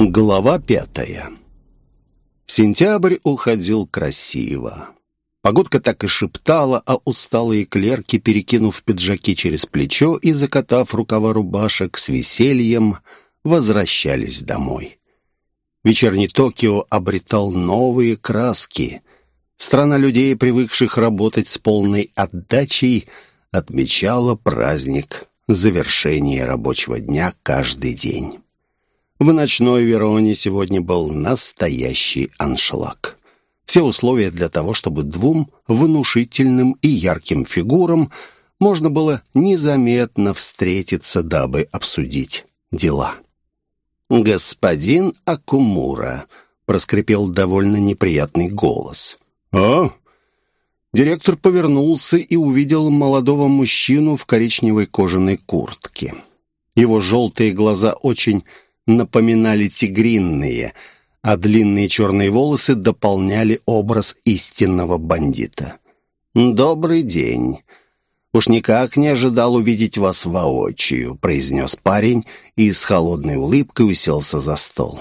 Глава пятая. Сентябрь уходил красиво. Погодка так и шептала, а усталые клерки, перекинув пиджаки через плечо и закатав рукава рубашек с весельем, возвращались домой. Вечерний Токио обретал новые краски. Страна людей, привыкших работать с полной отдачей, отмечала праздник завершения рабочего дня каждый день. В ночной Вероне сегодня был настоящий аншлаг. Все условия для того, чтобы двум внушительным и ярким фигурам можно было незаметно встретиться, дабы обсудить дела. «Господин Акумура», — проскрипел довольно неприятный голос. «А?» Директор повернулся и увидел молодого мужчину в коричневой кожаной куртке. Его желтые глаза очень напоминали тигринные, а длинные черные волосы дополняли образ истинного бандита. «Добрый день. Уж никак не ожидал увидеть вас воочию», — произнес парень и с холодной улыбкой уселся за стол.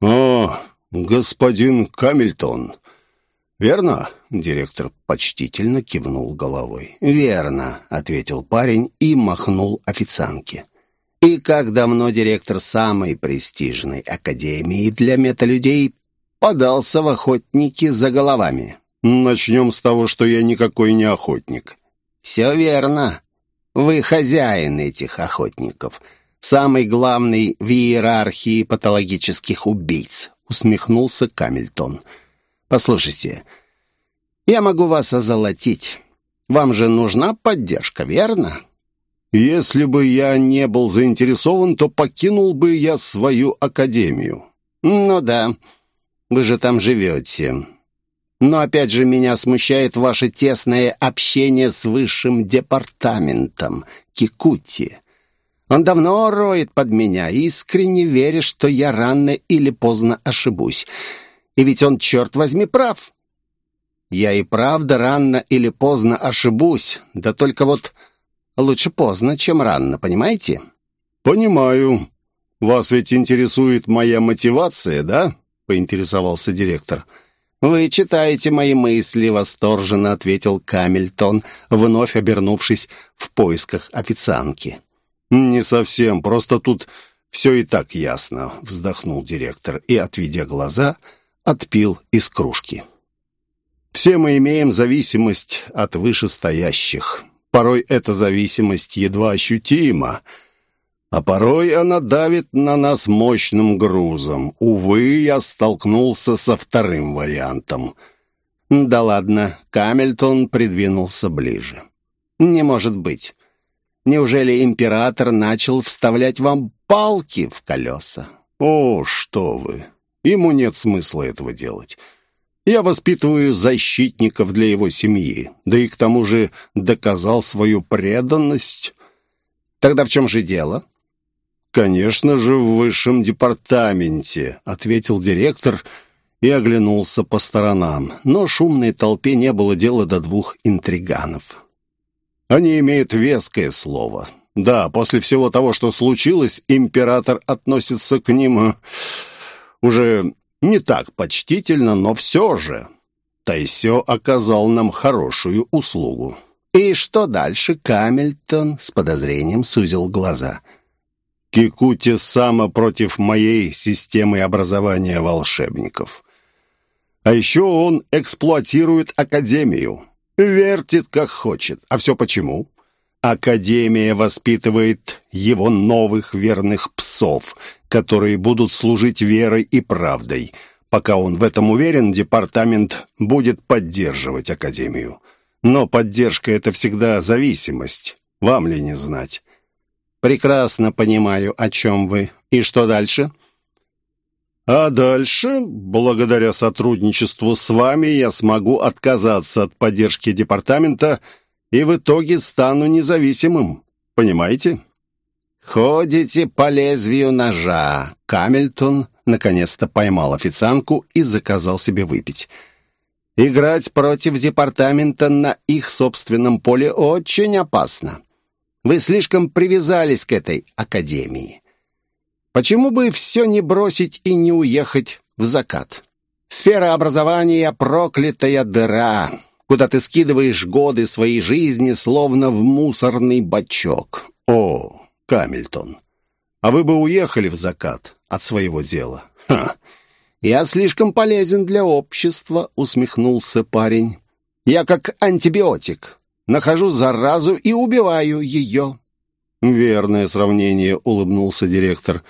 «О, господин Камильтон, верно?» — директор почтительно кивнул головой. «Верно», — ответил парень и махнул официантке. И как давно директор самой престижной академии для металюдей подался в охотники за головами? Начнем с того, что я никакой не охотник. Все верно. Вы хозяин этих охотников. Самый главный в иерархии патологических убийц, усмехнулся Камильтон. Послушайте, я могу вас озолотить. Вам же нужна поддержка, верно? Если бы я не был заинтересован, то покинул бы я свою академию. Ну да, вы же там живете. Но опять же меня смущает ваше тесное общение с высшим департаментом Кикути. Он давно роет под меня, искренне веря, что я рано или поздно ошибусь. И ведь он, черт возьми, прав. Я и правда рано или поздно ошибусь, да только вот Лучше поздно, чем рано, понимаете?» «Понимаю. Вас ведь интересует моя мотивация, да?» — поинтересовался директор. «Вы читаете мои мысли», — восторженно ответил Камильтон, вновь обернувшись в поисках официантки. «Не совсем, просто тут все и так ясно», — вздохнул директор и, отведя глаза, отпил из кружки. «Все мы имеем зависимость от вышестоящих. Порой эта зависимость едва ощутима, а порой она давит на нас мощным грузом. Увы, я столкнулся со вторым вариантом. Да ладно, Камильтон придвинулся ближе. Не может быть. Неужели император начал вставлять вам палки в колеса? О, что вы! Ему нет смысла этого делать. Я воспитываю защитников для его семьи, да и к тому же доказал свою преданность. Тогда в чем же дело? Конечно же, в высшем департаменте, ответил директор и оглянулся по сторонам. Но шумной толпе не было дела до двух интриганов. Они имеют веское слово. Да, после всего того, что случилось, император относится к ним э, уже не так почтительно, но все же. Тайсё оказал нам хорошую услугу. «И что дальше?» Камильтон с подозрением сузил глаза. «Кикути сама против моей системы образования волшебников. А еще он эксплуатирует Академию. Вертит, как хочет. А все почему?» Академия воспитывает его новых верных псов, которые будут служить верой и правдой. Пока он в этом уверен, департамент будет поддерживать Академию. Но поддержка — это всегда зависимость. Вам ли не знать? Прекрасно понимаю, о чем вы. И что дальше? А дальше, благодаря сотрудничеству с вами, я смогу отказаться от поддержки департамента — и в итоге стану независимым. Понимаете? Ходите по лезвию ножа. Камильтон наконец-то поймал официантку и заказал себе выпить. Играть против департамента на их собственном поле очень опасно. Вы слишком привязались к этой академии. Почему бы все не бросить и не уехать в закат? Сфера образования — проклятая дыра, куда ты скидываешь годы своей жизни, словно в мусорный бачок. О, Камильтон, а вы бы уехали в закат от своего дела? Ха! Я слишком полезен для общества, усмехнулся парень. Я как антибиотик. Нахожу заразу и убиваю ее. Верное сравнение, улыбнулся директор.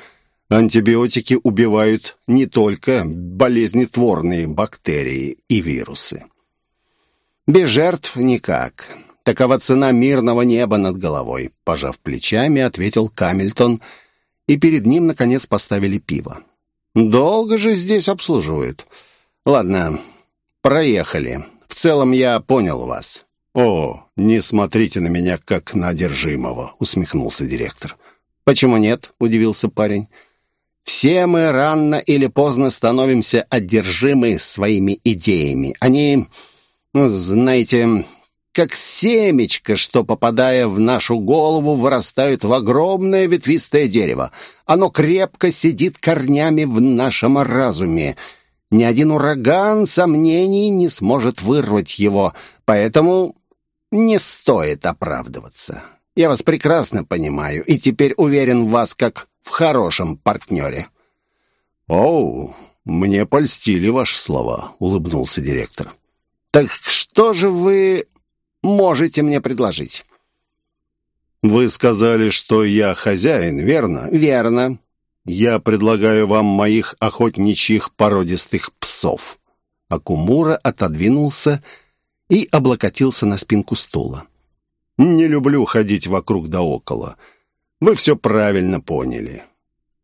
Антибиотики убивают не только болезнетворные бактерии и вирусы. Без жертв никак. Такова цена мирного неба над головой, пожав плечами, ответил Камильтон, и перед ним, наконец, поставили пиво. Долго же здесь обслуживают. Ладно, проехали. В целом я понял вас. О, не смотрите на меня, как на одержимого, усмехнулся директор. Почему нет? Удивился парень. Все мы рано или поздно становимся одержимы своими идеями. Они, знаете, как семечко, что, попадая в нашу голову, вырастают в огромное ветвистое дерево. Оно крепко сидит корнями в нашем разуме. Ни один ураган сомнений не сможет вырвать его, поэтому не стоит оправдываться. Я вас прекрасно понимаю и теперь уверен в вас как в хорошем партнере». «Оу, мне польстили ваши слова», — улыбнулся директор. «Так что же вы можете мне предложить?» «Вы сказали, что я хозяин, верно?» «Верно». «Я предлагаю вам моих охотничьих породистых псов». Акумура отодвинулся и облокотился на спинку стула. «Не люблю ходить вокруг да около. Вы все правильно поняли.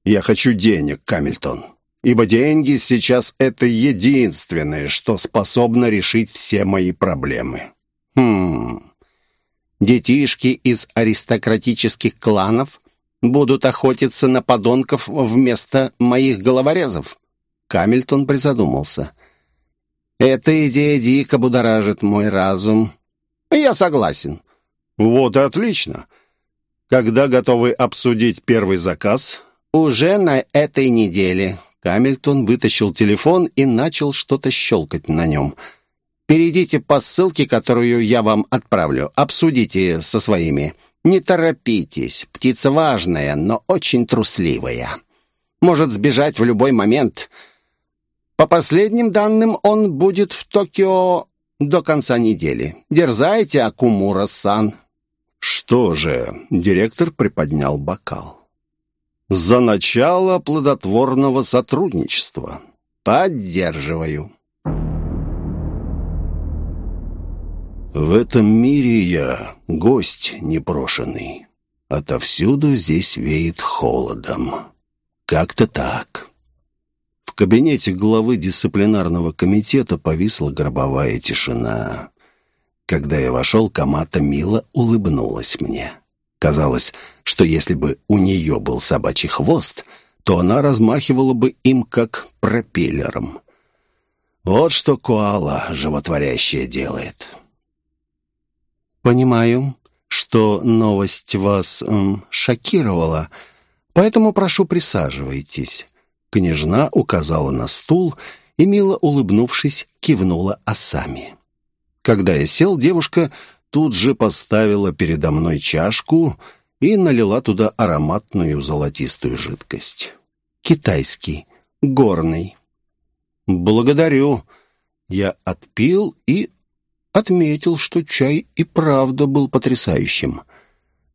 Я хочу денег, Камильтон, ибо деньги сейчас это единственное, что способно решить все мои проблемы». «Хм... Детишки из аристократических кланов будут охотиться на подонков вместо моих головорезов?» Камильтон призадумался. «Эта идея дико будоражит мой разум. Я согласен». «Вот и отлично. Когда готовы обсудить первый заказ?» «Уже на этой неделе». Камильтон вытащил телефон и начал что-то щелкать на нем. «Перейдите по ссылке, которую я вам отправлю. Обсудите со своими. Не торопитесь. Птица важная, но очень трусливая. Может сбежать в любой момент. По последним данным, он будет в Токио до конца недели. Дерзайте, Акумура-сан». «Что же?» — директор приподнял бокал. «За начало плодотворного сотрудничества». «Поддерживаю». В этом мире я гость непрошенный. Отовсюду здесь веет холодом. Как-то так. В кабинете главы дисциплинарного комитета повисла гробовая тишина. Когда я вошел, Камата мило улыбнулась мне. Казалось, что если бы у нее был собачий хвост, то она размахивала бы им как пропеллером. Вот что коала животворящая делает. «Понимаю, что новость вас эм, шокировала, поэтому прошу присаживайтесь». Княжна указала на стул и, мило улыбнувшись, кивнула осами. Когда я сел, девушка тут же поставила передо мной чашку и налила туда ароматную золотистую жидкость. Китайский, горный. «Благодарю». Я отпил и отметил, что чай и правда был потрясающим.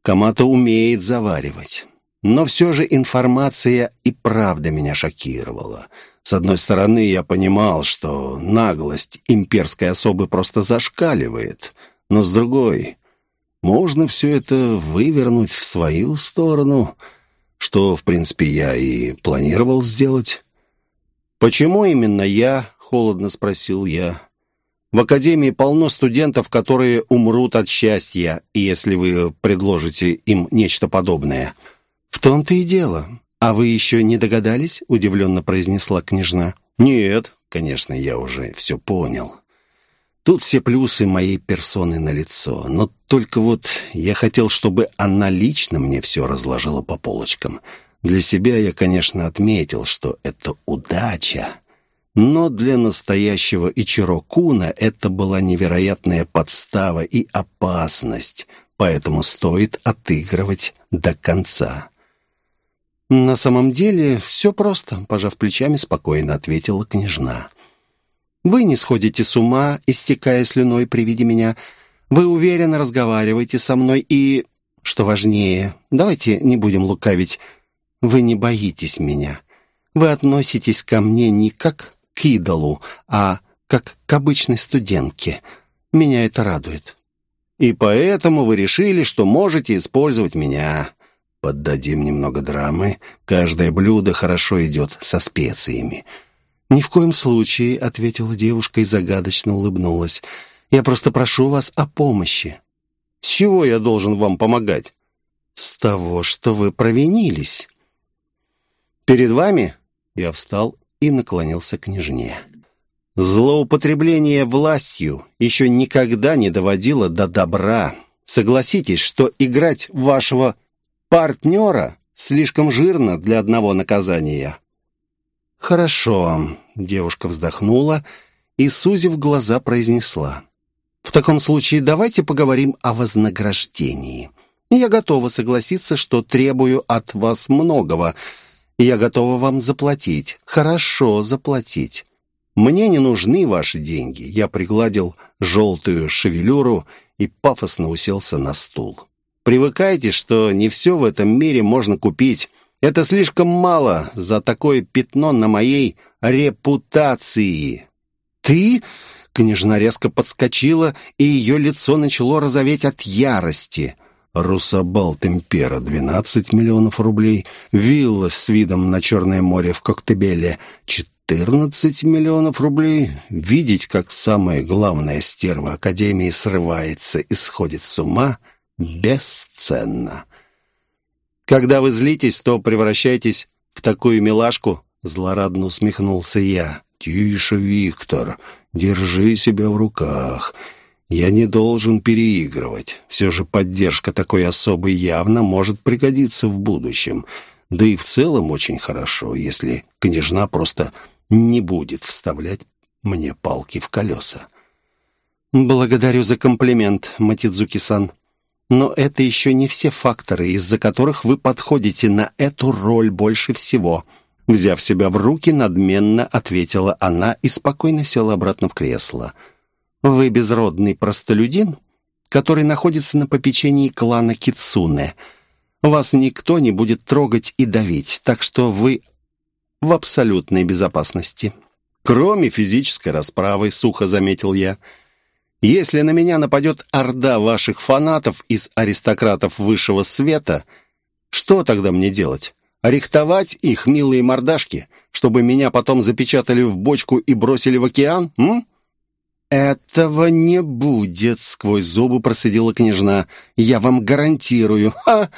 Камата умеет заваривать. Но все же информация и правда меня шокировала. С одной стороны, я понимал, что наглость имперской особы просто зашкаливает, но с другой, можно все это вывернуть в свою сторону, что, в принципе, я и планировал сделать. «Почему именно я?» — холодно спросил я. «В академии полно студентов, которые умрут от счастья, если вы предложите им нечто подобное». «В том-то и дело. А вы еще не догадались?» — удивленно произнесла княжна. «Нет, конечно, я уже все понял. Тут все плюсы моей персоны налицо, но только вот я хотел, чтобы она лично мне все разложила по полочкам. Для себя я, конечно, отметил, что это удача. Но для настоящего Ичиро Куна это была невероятная подстава и опасность, поэтому стоит отыгрывать до конца. «На самом деле все просто», — пожав плечами, спокойно ответила княжна. «Вы не сходите с ума, истекая слюной при виде меня. Вы уверенно разговариваете со мной и, что важнее, давайте не будем лукавить, вы не боитесь меня. Вы относитесь ко мне не как к идолу, а как к обычной студентке. Меня это радует. И поэтому вы решили, что можете использовать меня. Поддадим немного драмы. Каждое блюдо хорошо идет со специями. «Ни в коем случае», — ответила девушка и загадочно улыбнулась. «Я просто прошу вас о помощи». «С чего я должен вам помогать?» «С того, что вы провинились». «Перед вами?» Я встал и наклонился к княжне. «Злоупотребление властью еще никогда не доводило до добра. Согласитесь, что играть вашего партнера слишком жирно для одного наказания». «Хорошо», — девушка вздохнула и, сузив глаза, произнесла. «В таком случае давайте поговорим о вознаграждении. Я готова согласиться, что требую от вас многого, я готова вам заплатить. Хорошо заплатить. Мне не нужны ваши деньги. Я пригладил желтую шевелюру и пафосно уселся на стул. Привыкайте, что не все в этом мире можно купить. Это слишком мало за такое пятно на моей репутации. Ты? Княжна резко подскочила, и ее лицо начало розоветь от ярости. Русабал Темпера — 12 миллионов рублей, вилла с видом на Черное море в Коктебеле — 14 миллионов рублей. Видеть, как самая главная стерва Академии срывается и сходит с ума, бесценно. Когда вы злитесь, то превращаетесь в такую милашку, злорадно усмехнулся я. «Тише, Виктор, держи себя в руках». Я не должен переигрывать. Все же поддержка такой особы явно может пригодиться в будущем. Да и в целом очень хорошо, если княжна просто не будет вставлять мне палки в колеса. «Благодарю за комплимент, Матидзуки-сан. Но это еще не все факторы, из-за которых вы подходите на эту роль больше всего». Взяв себя в руки, надменно ответила она и спокойно села обратно в кресло. Вы безродный простолюдин, который находится на попечении клана Кицуне. Вас никто не будет трогать и давить, так что вы в абсолютной безопасности. Кроме физической расправы, сухо заметил я. Если на меня нападет орда ваших фанатов из аристократов высшего света, что тогда мне делать? Арестовать их милые мордашки, чтобы меня потом запечатали в бочку и бросили в океан? М? «Этого не будет», — сквозь зубы процедила княжна. «Я вам гарантирую». Ха!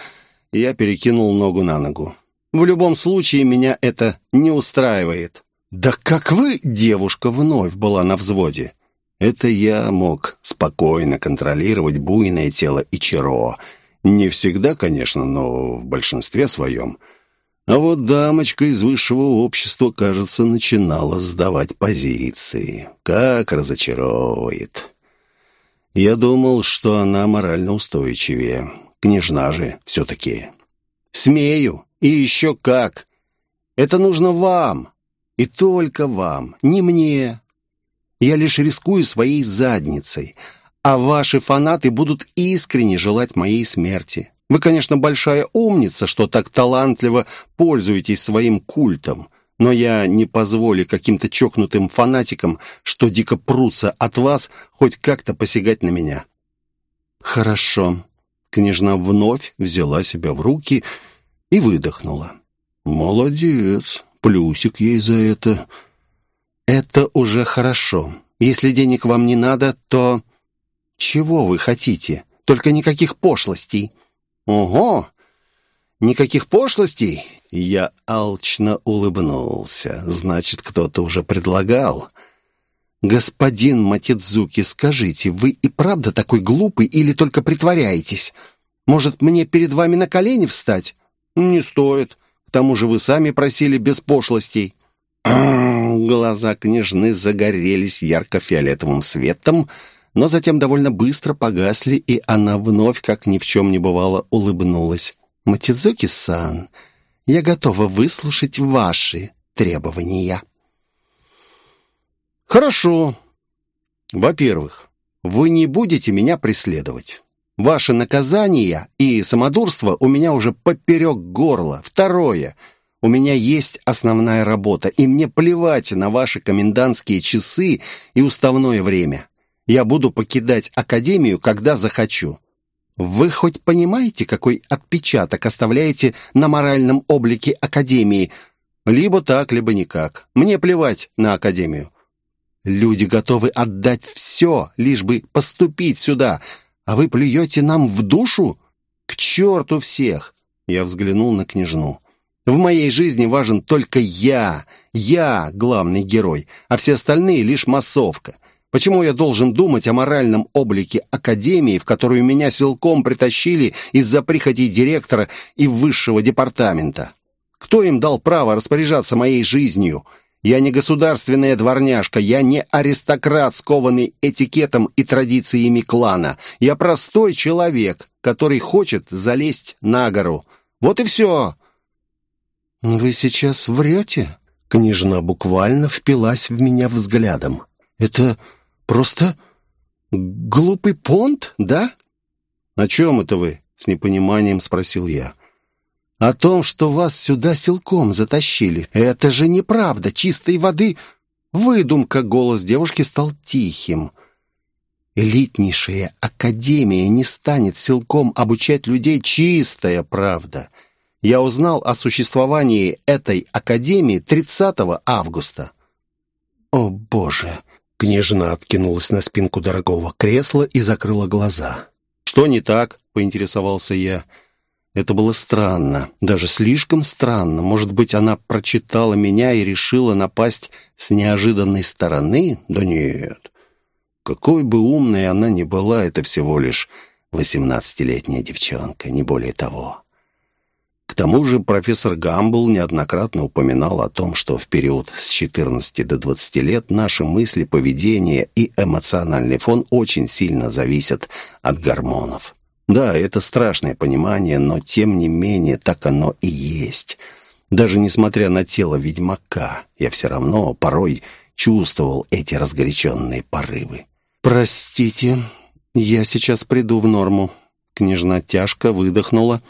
Я перекинул ногу на ногу. «В любом случае меня это не устраивает». «Да как вы, девушка, вновь была на взводе?» Это я мог спокойно контролировать буйное тело Ичиро. Не всегда, конечно, но в большинстве своем. А вот дамочка из высшего общества, кажется, начинала сдавать позиции. Как разочаровывает. Я думал, что она морально устойчивее. Княжна же все-таки. Смею. И еще как. Это нужно вам. И только вам. Не мне. Я лишь рискую своей задницей. А ваши фанаты будут искренне желать моей смерти. Вы, конечно, большая умница, что так талантливо пользуетесь своим культом, но я не позволю каким-то чокнутым фанатикам, что дико прутся от вас, хоть как-то посягать на меня». «Хорошо». Княжна вновь взяла себя в руки и выдохнула. «Молодец, плюсик ей за это». «Это уже хорошо. Если денег вам не надо, то...» «Чего вы хотите? Только никаких пошлостей». «Ого! Никаких пошлостей?» Я алчно улыбнулся. «Значит, кто-то уже предлагал». «Господин Матидзуки, скажите, вы и правда такой глупый или только притворяетесь? Может, мне перед вами на колени встать?» «Не стоит. К тому же вы сами просили без пошлостей». Глаза княжны загорелись ярко-фиолетовым светом, но затем довольно быстро погасли, и она вновь, как ни в чем не бывало, улыбнулась. «Матидзуки-сан, я готова выслушать ваши требования». «Хорошо. Во-первых, вы не будете меня преследовать. Ваше наказание и самодурство у меня уже поперек горла. Второе. У меня есть основная работа, и мне плевать на ваши комендантские часы и уставное время. Я буду покидать академию, когда захочу. Вы хоть понимаете, какой отпечаток оставляете на моральном облике академии? Либо так, либо никак. Мне плевать на академию. Люди готовы отдать все, лишь бы поступить сюда, а вы плюете нам в душу? К черту всех!» Я взглянул на княжну. «В моей жизни важен только я. Я главный герой, а все остальные лишь массовка. Почему я должен думать о моральном облике Академии, в которую меня силком притащили из-за прихоти директора и высшего департамента? Кто им дал право распоряжаться моей жизнью?» Я не государственная дворняжка, я не аристократ, скованный этикетом и традициями клана. Я простой человек, который хочет залезть на гору. Вот и все». «Вы сейчас врете?» Княжна буквально впилась в меня взглядом. «Это просто глупый понт, да?» «О чем это вы?» — с непониманием спросил я. О том, что вас сюда силком затащили. Это же неправда, чистой воды. Выдумка, голос девушки стал тихим. Элитнейшая академия не станет силком обучать людей, чистая правда. Я узнал о существовании этой академии 30 августа. О, боже! Княжна откинулась на спинку дорогого кресла и закрыла глаза. «Что не так?» — поинтересовался я. Это было странно, даже слишком странно. Может быть, она прочитала меня и решила напасть с неожиданной стороны? Да нет. Какой бы умной она ни была, это всего лишь восемнадцатилетняя девчонка, не более того. К тому же профессор Гамбл неоднократно упоминал о том, что в период с 14 до 20 лет наши мысли, поведение и эмоциональный фон очень сильно зависят от гормонов. Да, это страшное понимание, но тем не менее так оно и есть. Даже несмотря на тело ведьмака, я все равно порой чувствовал эти разгоряченные порывы. «Простите, я сейчас приду в норму». Княжна тяжко выдохнула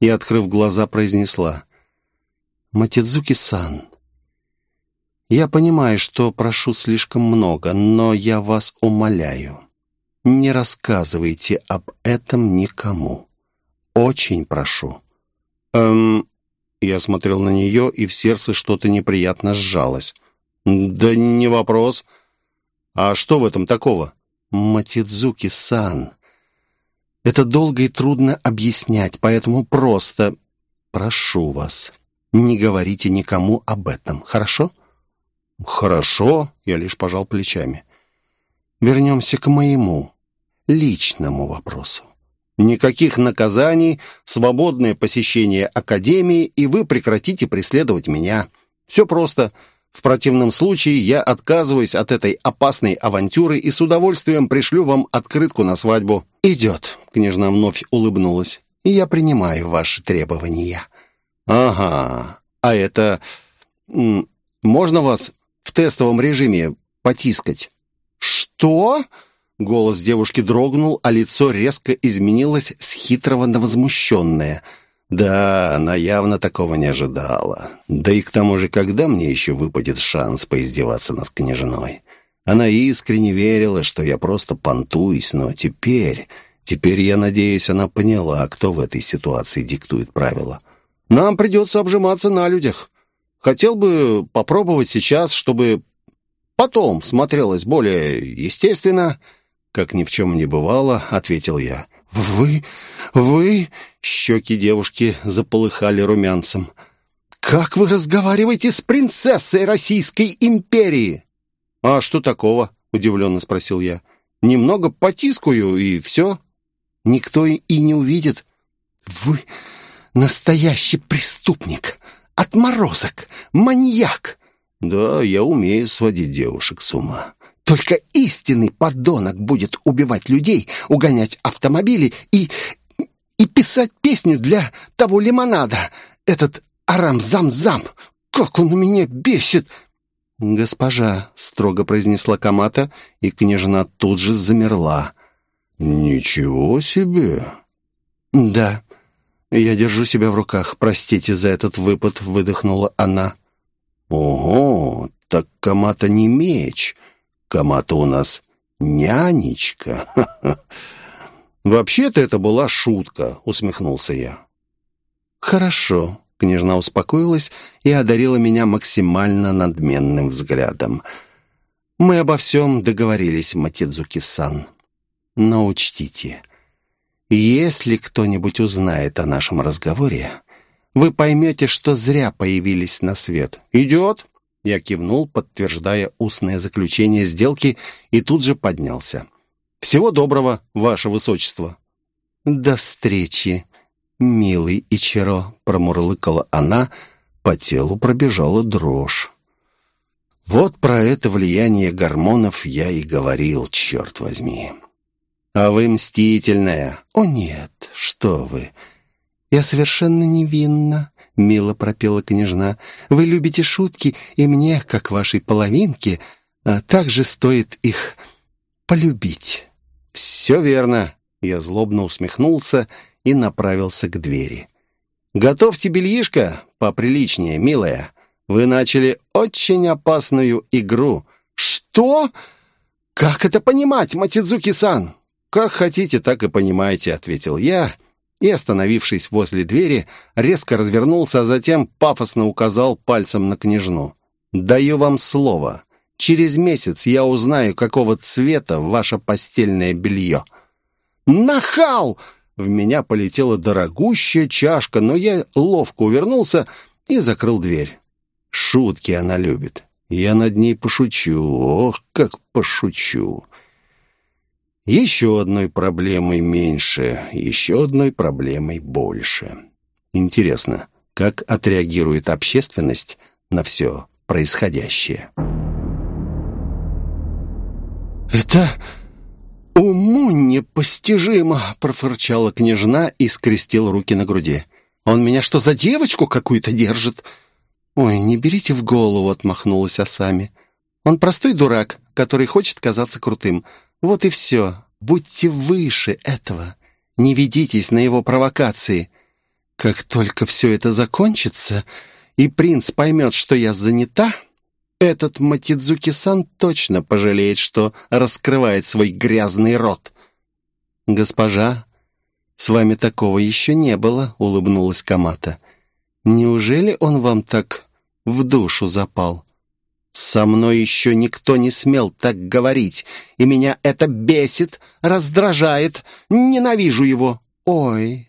и, открыв глаза, произнесла. «Матидзуки-сан, я понимаю, что прошу слишком много, но я вас умоляю. Не рассказывайте об этом никому. Очень прошу». «Эм...» Я смотрел на нее, и в сердце что-то неприятно сжалось. «Да не вопрос. А что в этом такого?» «Матидзуки-сан, это долго и трудно объяснять, поэтому просто прошу вас, не говорите никому об этом, хорошо?» «Хорошо», — я лишь пожал плечами. Вернемся к моему личному вопросу. Никаких наказаний, свободное посещение академии, и вы прекратите преследовать меня. Все просто. В противном случае я отказываюсь от этой опасной авантюры и с удовольствием пришлю вам открытку на свадьбу». «Идет», — княжна вновь улыбнулась. «И я принимаю ваши требования». «Ага. А это... Можно вас в тестовом режиме потискать?» «Что?» Голос девушки дрогнул, а лицо резко изменилось с хитрого на возмущенное. Да, она явно такого не ожидала. Да и к тому же, когда мне еще выпадет шанс поиздеваться над княжной? Она искренне верила, что я просто понтуюсь, но теперь... Теперь, я надеюсь, она поняла, кто в этой ситуации диктует правила. Нам придется обжиматься на людях. Хотел бы попробовать сейчас, чтобы Потом смотрелось более естественно. Как ни в чем не бывало, ответил я. «Вы... вы...» Щеки девушки заполыхали румянцем. «Как вы разговариваете с принцессой Российской империи?» «А что такого?» — удивленно спросил я. «Немного потискаю, и все». «Никто и не увидит. Вы настоящий преступник. отморозок, маньяк!» «Да, я умею сводить девушек с ума». «Только истинный подонок будет убивать людей, угонять автомобили и... и писать песню для того лимонада. Этот Арам-зам-зам! Как он меня бесит!» «Госпожа», — строго произнесла Камата, и княжна тут же замерла. «Ничего себе!» «Да, я держу себя в руках. Простите за этот выпад», — выдохнула она. «Ого, так Камата не меч. Камата у нас нянечка». «Вообще-то это была шутка», — усмехнулся я. «Хорошо», Княжна успокоилась и одарила меня максимально надменным взглядом. «Мы обо всем договорились, Матидзуки-сан. Но учтите, если кто-нибудь узнает о нашем разговоре, вы поймете, что зря появились на свет. Идет?» Я кивнул, подтверждая устное заключение сделки, и тут же поднялся. «Всего доброго, ваше высочество!» «До встречи!» «Милый Ичиро», — промурлыкала она, по телу пробежала дрожь. Вот про это влияние гормонов я и говорил, черт возьми. «А вы мстительная?» «О нет, что вы! Я совершенно невинна», — мило пропела княжна. «Вы любите шутки, и мне, как вашей половинке, а также стоит их полюбить». «Все верно», — я злобно усмехнулся и направился к двери. «Готовьте бельишко поприличнее, милая. Вы начали очень опасную игру». «Что? Как это понимать, Матидзуки-сан?» «Как хотите, так и понимаете», — ответил я, и, остановившись возле двери, резко развернулся, а затем пафосно указал пальцем на княжну. «Даю вам слово. Через месяц я узнаю, какого цвета ваше постельное белье». «Нахал!» В меня полетела дорогущая чашка, но я ловко увернулся и закрыл дверь. Шутки она любит. Я над ней пошучу. Ох, как пошучу. Еще одной проблемой меньше, еще одной проблемой больше. Интересно, как отреагирует общественность на все происходящее? «Это «Уму непостижимо!» — профырчала княжна и скрестила руки на груди. «Он меня что, за девочку какую-то держит?» «Ой, не берите в голову!» — отмахнулась Асами. «Он простой дурак, который хочет казаться крутым. Вот и все. Будьте выше этого. Не ведитесь на его провокации. Как только все это закончится, и принц поймет, что я занята...» Этот Матидзуки-сан точно пожалеет, что раскрывает свой грязный рот. «Госпожа, с вами такого еще не было», — улыбнулась Камата. «Неужели он вам так в душу запал?» «Со мной еще никто не смел так говорить, и меня это бесит, раздражает, ненавижу его. Ой,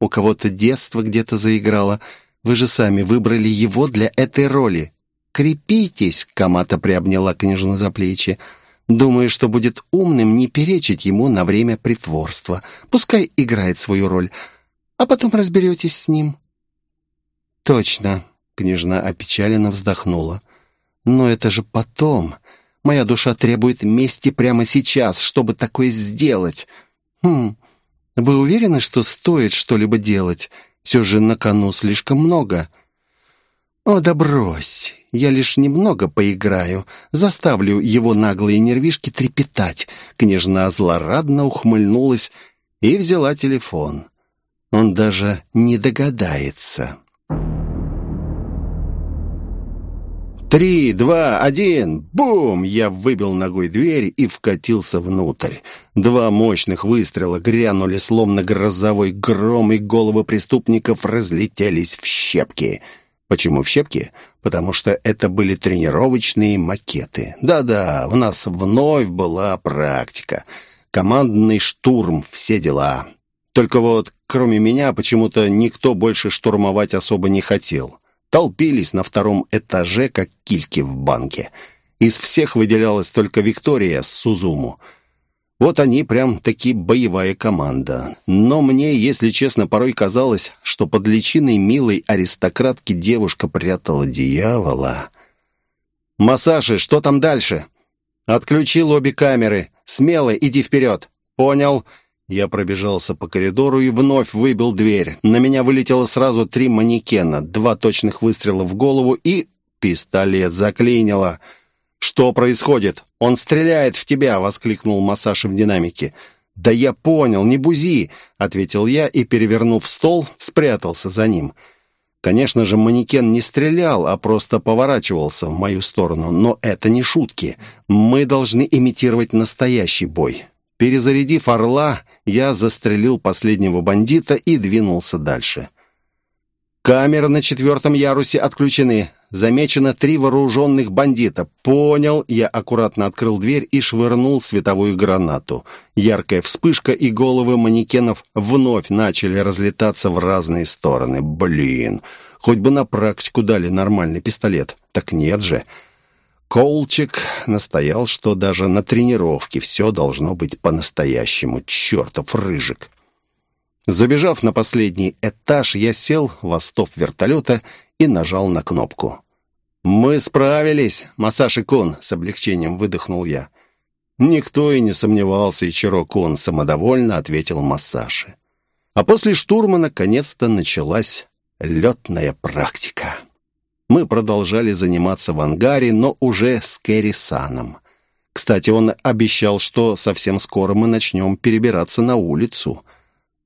у кого-то детство где-то заиграло. Вы же сами выбрали его для этой роли. «Крепитесь!» — Камата приобняла княжну за плечи. «Думаю, что будет умным не перечить ему на время притворства. Пускай играет свою роль, а потом разберетесь с ним». «Точно!» — княжна опечаленно вздохнула. «Но это же потом. Моя душа требует мести прямо сейчас, чтобы такое сделать. Хм, вы уверены, что стоит что-либо делать? Все же на кону слишком много». «О, да брось! Я лишь немного поиграю, заставлю его наглые нервишки трепетать». Княжна злорадно ухмыльнулась и взяла телефон. Он даже не догадается. «Три, два, один! Бум!» Я выбил ногой дверь и вкатился внутрь. Два мощных выстрела грянули, словно грозовой гром, и головы преступников разлетелись в щепки — Почему в щепки? Потому что это были тренировочные макеты. Да-да, у нас вновь была практика. Командный штурм, все дела. Только вот, кроме меня, почему-то никто больше штурмовать особо не хотел. Толпились на втором этаже, как кильки в банке. Из всех выделялась только Виктория с Сузуму. Вот они прям таки боевая команда. Но мне, если честно, порой казалось, что под личиной милой аристократки девушка прятала дьявола. «Массажи, что там дальше?» «Отключил обе камеры. Смело иди вперед». «Понял». Я пробежался по коридору и вновь выбил дверь. На меня вылетело сразу три манекена, два точных выстрела в голову и... Пистолет заклинило. «Что происходит? Он стреляет в тебя!» — воскликнул Масаши в динамике. «Да я понял, не бузи!» — ответил я и, перевернув стол, спрятался за ним. Конечно же, манекен не стрелял, а просто поворачивался в мою сторону. Но это не шутки. Мы должны имитировать настоящий бой. Перезарядив орла, я застрелил последнего бандита и двинулся дальше. Камеры на четвертом ярусе отключены. Замечено три вооруженных бандита. Понял. Я аккуратно открыл дверь и швырнул световую гранату. Яркая вспышка и головы манекенов вновь начали разлетаться в разные стороны. Блин, хоть бы на практику дали нормальный пистолет. Так нет же. Колчик настоял, что даже на тренировке все должно быть по-настоящему. Чертов рыжик. Забежав на последний этаж, я сел в остов вертолета и нажал на кнопку. «Мы справились, Масаши-кун!» — с облегчением выдохнул я. Никто и не сомневался, Ичиро-кун самодовольно ответил Масаши. А после штурма наконец-то началась летная практика. Мы продолжали заниматься в ангаре, но уже с Кэрри-саном. Кстати, он обещал, что совсем скоро мы начнем перебираться на улицу —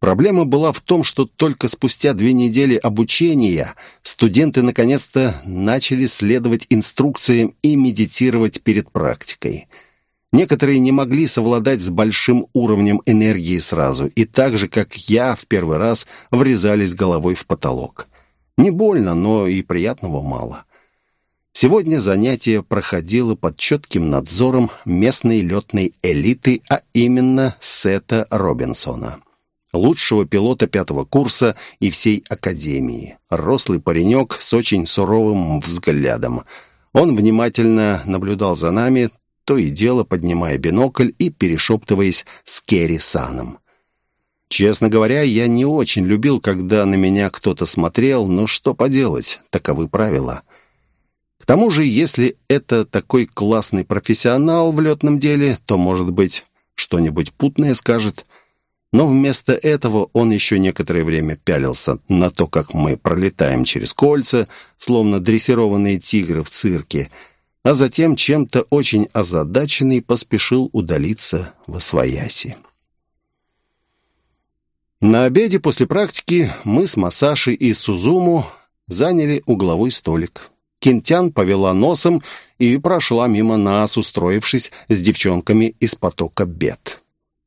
Проблема была в том, что только спустя две недели обучения студенты наконец-то начали следовать инструкциям и медитировать перед практикой. Некоторые не могли совладать с большим уровнем энергии сразу, и так же, как я в первый раз, врезались головой в потолок. Не больно, но и приятного мало. Сегодня занятие проходило под четким надзором местной летной элиты, а именно Сета Робинсона лучшего пилота пятого курса и всей академии. Рослый паренек с очень суровым взглядом. Он внимательно наблюдал за нами, то и дело поднимая бинокль и перешептываясь с Керри Саном. Честно говоря, я не очень любил, когда на меня кто-то смотрел, но что поделать, таковы правила. К тому же, если это такой классный профессионал в летном деле, то, может быть, что-нибудь путное скажет – но вместо этого он еще некоторое время пялился на то, как мы пролетаем через кольца, словно дрессированные тигры в цирке, а затем чем-то очень озадаченный поспешил удалиться во свояси. На обеде после практики мы с Масаши и Сузуму заняли угловой столик. Кентян повела носом и прошла мимо нас, устроившись с девчонками из потока бед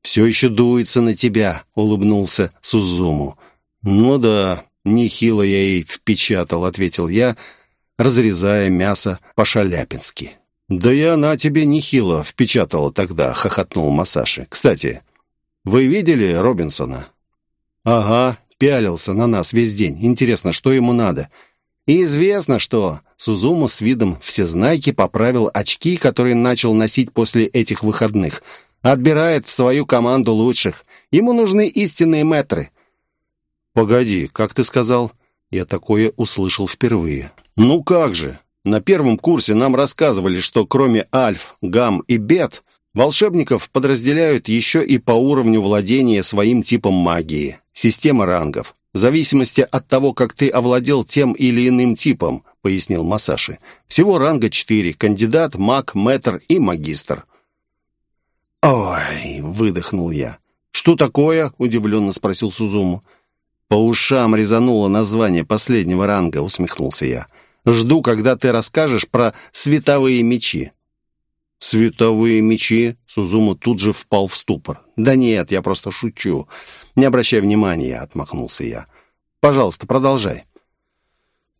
все еще дуется на тебя», — улыбнулся Сузуму. «Ну да, нехило я ей впечатал», — ответил я, разрезая мясо по-шаляпински. «Да и она тебе нехило впечатала тогда», — хохотнул Масаши. «Кстати, вы видели Робинсона?» «Ага, пялился на нас весь день. Интересно, что ему надо?» И известно, что Сузуму с видом всезнайки поправил очки, которые начал носить после этих выходных — Отбирает в свою команду лучших. Ему нужны истинные метры. «Погоди, как ты сказал?» Я такое услышал впервые. «Ну как же! На первом курсе нам рассказывали, что кроме альф, гам и бет, волшебников подразделяют еще и по уровню владения своим типом магии. Система рангов. В зависимости от того, как ты овладел тем или иным типом, пояснил Масаши. Всего ранга четыре. Кандидат, маг, мэтр и магистр. «Ой!» — выдохнул я. «Что такое?» — удивленно спросил Сузуму. «По ушам резануло название последнего ранга», — усмехнулся я. «Жду, когда ты расскажешь про световые мечи». «Световые мечи?» — Сузуму тут же впал в ступор. «Да нет, я просто шучу. Не обращай внимания», — отмахнулся я. «Пожалуйста, продолжай».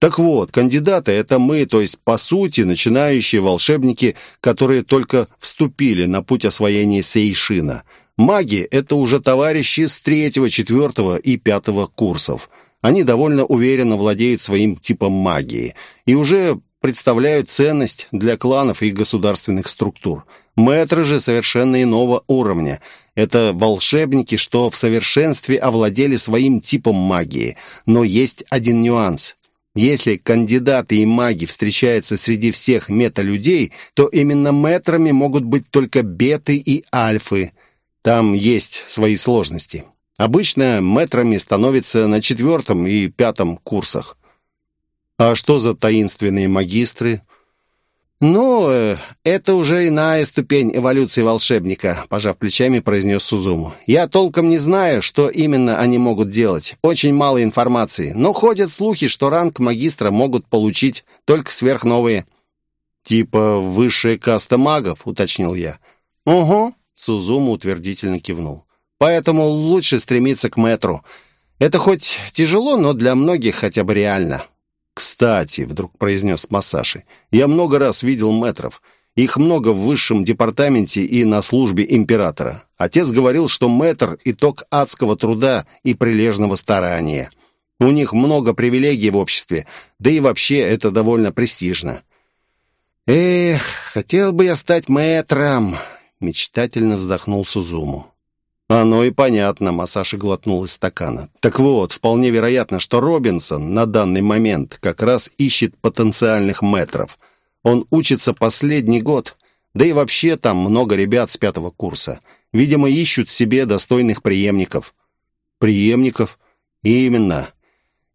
Так вот, кандидаты — это мы, то есть, по сути, начинающие волшебники, которые только вступили на путь освоения Сейшина. Маги — это уже товарищи с третьего, четвертого и пятого курсов. Они довольно уверенно владеют своим типом магии и уже представляют ценность для кланов и государственных структур. Мэтры же совершенно иного уровня. Это волшебники, что в совершенстве овладели своим типом магии. Но есть один нюанс. Если кандидаты и маги встречаются среди всех мета-людей, то именно метрами могут быть только беты и альфы. Там есть свои сложности. Обычно метрами становятся на четвертом и пятом курсах. А что за таинственные магистры? «Ну, э, это уже иная ступень эволюции волшебника», — пожав плечами, произнес Сузуму. «Я толком не знаю, что именно они могут делать. Очень мало информации. Но ходят слухи, что ранг магистра могут получить только сверхновые». «Типа высшая каста магов», — уточнил я. «Угу», — Сузуму утвердительно кивнул. «Поэтому лучше стремиться к метру. Это хоть тяжело, но для многих хотя бы реально». «Кстати», — вдруг произнес Масаши, — «я много раз видел метров. Их много в высшем департаменте и на службе императора. Отец говорил, что метр — итог адского труда и прилежного старания. У них много привилегий в обществе, да и вообще это довольно престижно». «Эх, хотел бы я стать мэтром», — мечтательно вздохнул Сузуму. «Оно и понятно», — Масаши глотнул из стакана. «Так вот, вполне вероятно, что Робинсон на данный момент как раз ищет потенциальных метров. Он учится последний год, да и вообще там много ребят с пятого курса. Видимо, ищут себе достойных преемников». «Преемников?» «Именно.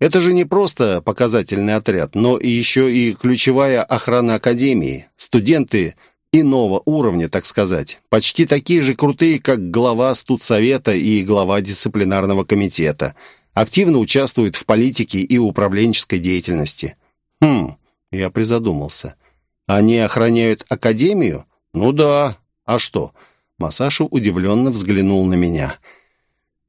Это же не просто показательный отряд, но еще и ключевая охрана Академии. Студенты иного уровня, так сказать. Почти такие же крутые, как глава студсовета и глава дисциплинарного комитета. Активно участвуют в политике и управленческой деятельности. Хм, я призадумался. Они охраняют академию? Ну да. А что? Масашу удивленно взглянул на меня.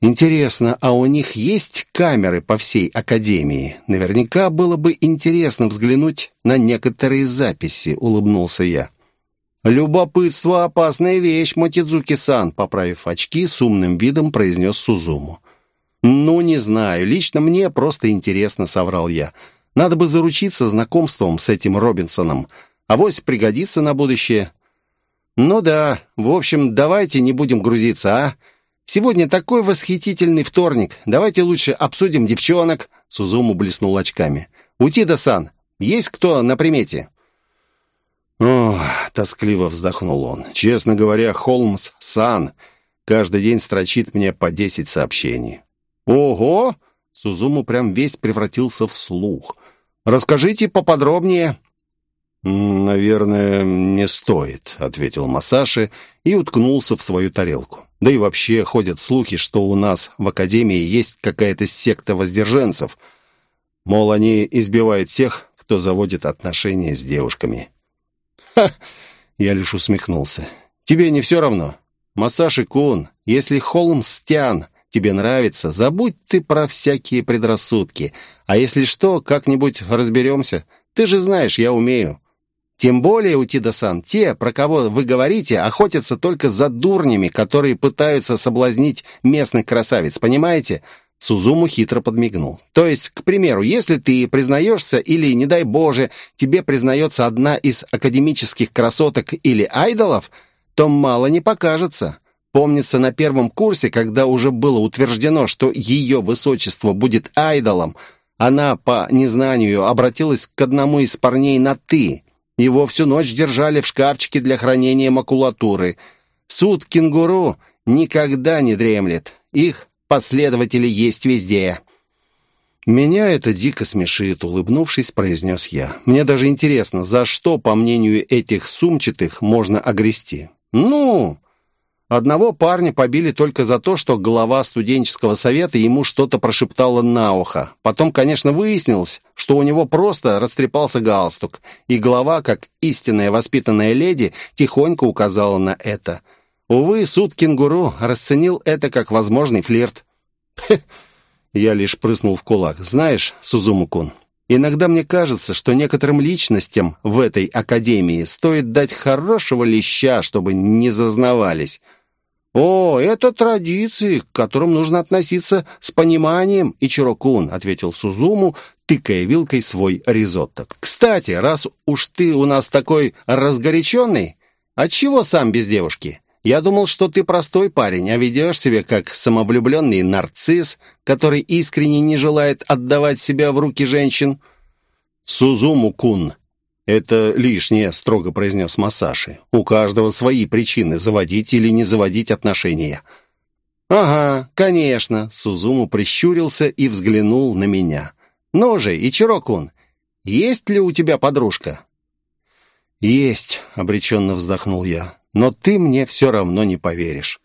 Интересно, а у них есть камеры по всей академии? Наверняка было бы интересно взглянуть на некоторые записи, улыбнулся я. «Любопытство — опасная вещь, Мотидзуки-сан», поправив очки, с умным видом произнес Сузуму. «Ну, не знаю. Лично мне просто интересно», — соврал я. «Надо бы заручиться знакомством с этим Робинсоном. Авось пригодится на будущее». «Ну да. В общем, давайте не будем грузиться, а? Сегодня такой восхитительный вторник. Давайте лучше обсудим девчонок». Сузуму блеснул очками. «Утида-сан, есть кто на примете?» Тоскливо вздохнул он, — «честно говоря, Холмс Сан каждый день строчит мне по десять сообщений». «Ого!» — Сузуму прям весь превратился в слух. «Расскажите поподробнее». «Наверное, не стоит», — ответил Масаши и уткнулся в свою тарелку. «Да и вообще ходят слухи, что у нас в Академии есть какая-то секта воздержанцев. Мол, они избивают тех, кто заводит отношения с девушками». «Ха!» Я лишь усмехнулся. «Тебе не все равно? Масаши Кун, если Холмстян тебе нравится, забудь ты про всякие предрассудки. А если что, как-нибудь разберемся. Ты же знаешь, я умею». Тем более, Утида-сан, те, про кого вы говорите, охотятся только за дурнями, которые пытаются соблазнить местных красавиц, понимаете? Сузуму хитро подмигнул. «То есть, к примеру, если ты признаешься или, не дай Боже, тебе признается одна из академических красоток или айдолов, то мало не покажется. Помнится, на первом курсе, когда уже было утверждено, что ее высочество будет айдолом, она по незнанию обратилась к одному из парней на «ты». Его всю ночь держали в шкафчике для хранения макулатуры. Суд кенгуру никогда не дремлет. Их Последователи есть везде». «Меня это дико смешит», — улыбнувшись, произнес я. «Мне даже интересно, за что, по мнению этих сумчатых, можно огрести?» «Ну...» Одного парня побили только за то, что глава студенческого совета ему что-то прошептала на ухо. Потом, конечно, выяснилось, что у него просто растрепался галстук, и глава, как истинная воспитанная леди, тихонько указала на это — Увы, суд кенгуру расценил это как возможный флирт. Я лишь прыснул в кулак. Знаешь, Сузуму-кун, иногда мне кажется, что некоторым личностям в этой академии стоит дать хорошего леща, чтобы не зазнавались. «О, это традиции, к которым нужно относиться с пониманием, Ичиро-кун», ответил Сузуму, тыкая вилкой свой ризотто. «Кстати, раз уж ты у нас такой разгоряченный, Отчего сам без девушки? Я думал, что ты простой парень, а ведешь себя как самовлюбленный нарцисс, который искренне не желает отдавать себя в руки женщин». «Сузуму-кун, это лишнее», — строго произнес Масаши. «У каждого свои причины заводить или не заводить отношения». «Ага, конечно», — Сузуму прищурился и взглянул на меня. «Ну же, Ичиро-кун, есть ли у тебя подружка?» «Есть», — обреченно вздохнул я, «но ты мне все равно не поверишь».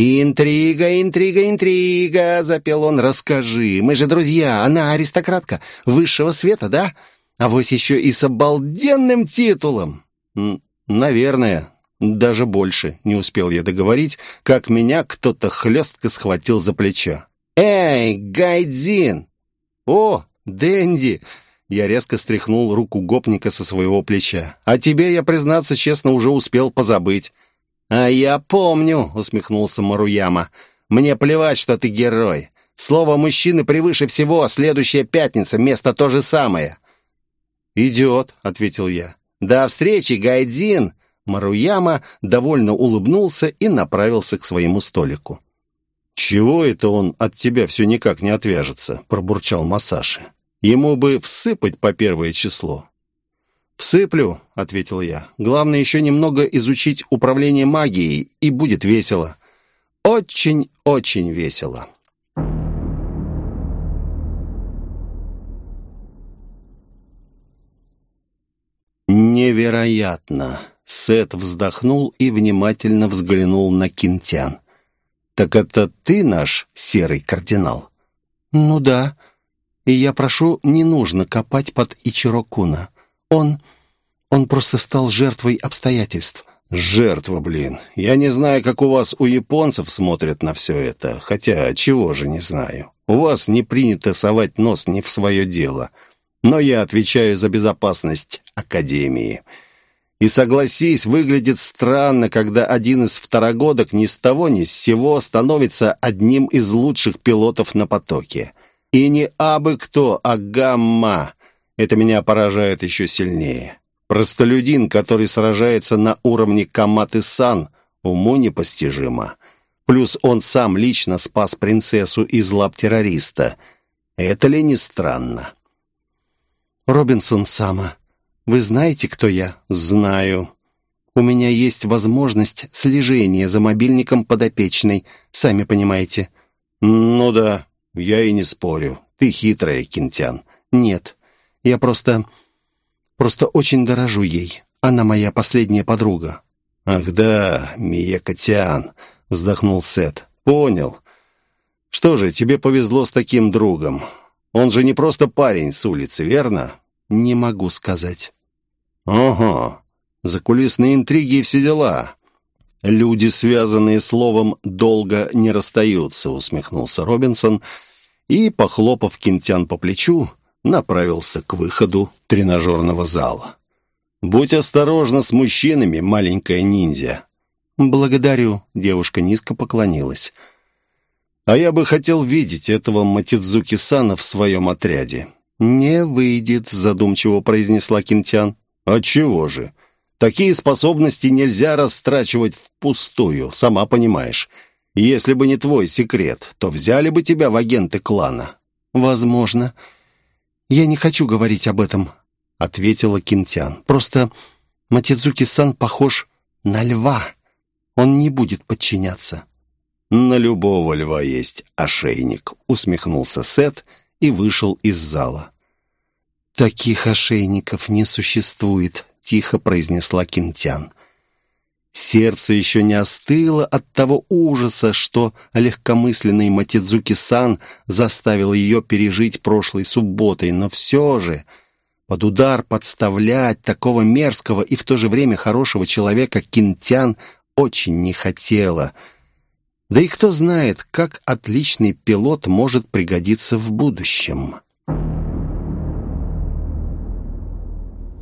«Интрига, интрига, интрига!» — запел он. «Расскажи, мы же друзья, она аристократка высшего света, да? А вось еще и с обалденным титулом!» «Наверное, даже больше», — не успел я договорить, как меня кто-то хлестко схватил за плечо. «Эй, Гайдзин!» «О, Дэнди!» Я резко стряхнул руку гопника со своего плеча. «А тебе, я, признаться честно, уже успел позабыть». «А я помню», — усмехнулся Маруяма. «Мне плевать, что ты герой. Слово мужчины превыше всего, а следующая пятница, место то же самое». «Идет», — ответил я. «До встречи, Гайдзин!» Маруяма довольно улыбнулся и направился к своему столику. «Чего это он от тебя все никак не отвяжется?» — пробурчал Масаши. Ему бы всыпать по первое число. «Всыплю», — ответил я. «Главное еще немного изучить управление магией, и будет весело. Очень-очень весело». «Невероятно!» Сет вздохнул и внимательно взглянул на Кинтян. «Так это ты наш серый кардинал?» «Ну да», и я прошу, не нужно копать под Ичирокуна. Он... он просто стал жертвой обстоятельств». «Жертва, блин. Я не знаю, как у вас, у японцев, смотрят на все это. Хотя, чего же не знаю. У вас не принято совать нос не в свое дело. Но я отвечаю за безопасность Академии». И согласись, выглядит странно, когда один из второгодок ни с того ни с сего становится одним из лучших пилотов на потоке. И не абы кто, а гамма. Это меня поражает еще сильнее. Простолюдин, который сражается на уровне Каматы-сан, уму непостижимо. Плюс он сам лично спас принцессу из лап террориста. Это ли не странно? «Робинсон Сама, вы знаете, кто я?» «Знаю». «У меня есть возможность слежения за мобильником подопечной, сами понимаете». «Ну да, «Я и не спорю. Ты хитрая, Кинтян». «Нет, я просто... просто очень дорожу ей. Она моя последняя подруга». «Ах да, Миекотян», — вздохнул Сет. «Понял. Что же, тебе повезло с таким другом. Он же не просто парень с улицы, верно?» «Не могу сказать». «Ага, закулисные интриги и все дела». «Люди, связанные словом «долго не расстаются», — усмехнулся Робинсон и, похлопав Кинтян по плечу, направился к выходу тренажерного зала. «Будь осторожна с мужчинами, маленькая ниндзя». «Благодарю», — девушка низко поклонилась. «А я бы хотел видеть этого Матидзуки-сана в своем отряде». «Не выйдет», — задумчиво произнесла Кинтян. «Отчего же? Такие способности нельзя растрачивать впустую, сама понимаешь. Если бы не твой секрет, то взяли бы тебя в агенты клана». «Возможно. Я не хочу говорить об этом», — ответила Кинтян. «Просто Матидзуки-сан похож на льва. Он не будет подчиняться». «На любого льва есть ошейник», — усмехнулся Сет и вышел из зала. «Таких ошейников не существует», — тихо произнесла Кинтян. Сердце еще не остыло от того ужаса, что легкомысленный Матидзуки-сан заставил ее пережить прошлой субботой, но все же под удар подставлять такого мерзкого и в то же время хорошего человека Кинтян очень не хотела. Да и кто знает, как отличный пилот может пригодиться в будущем.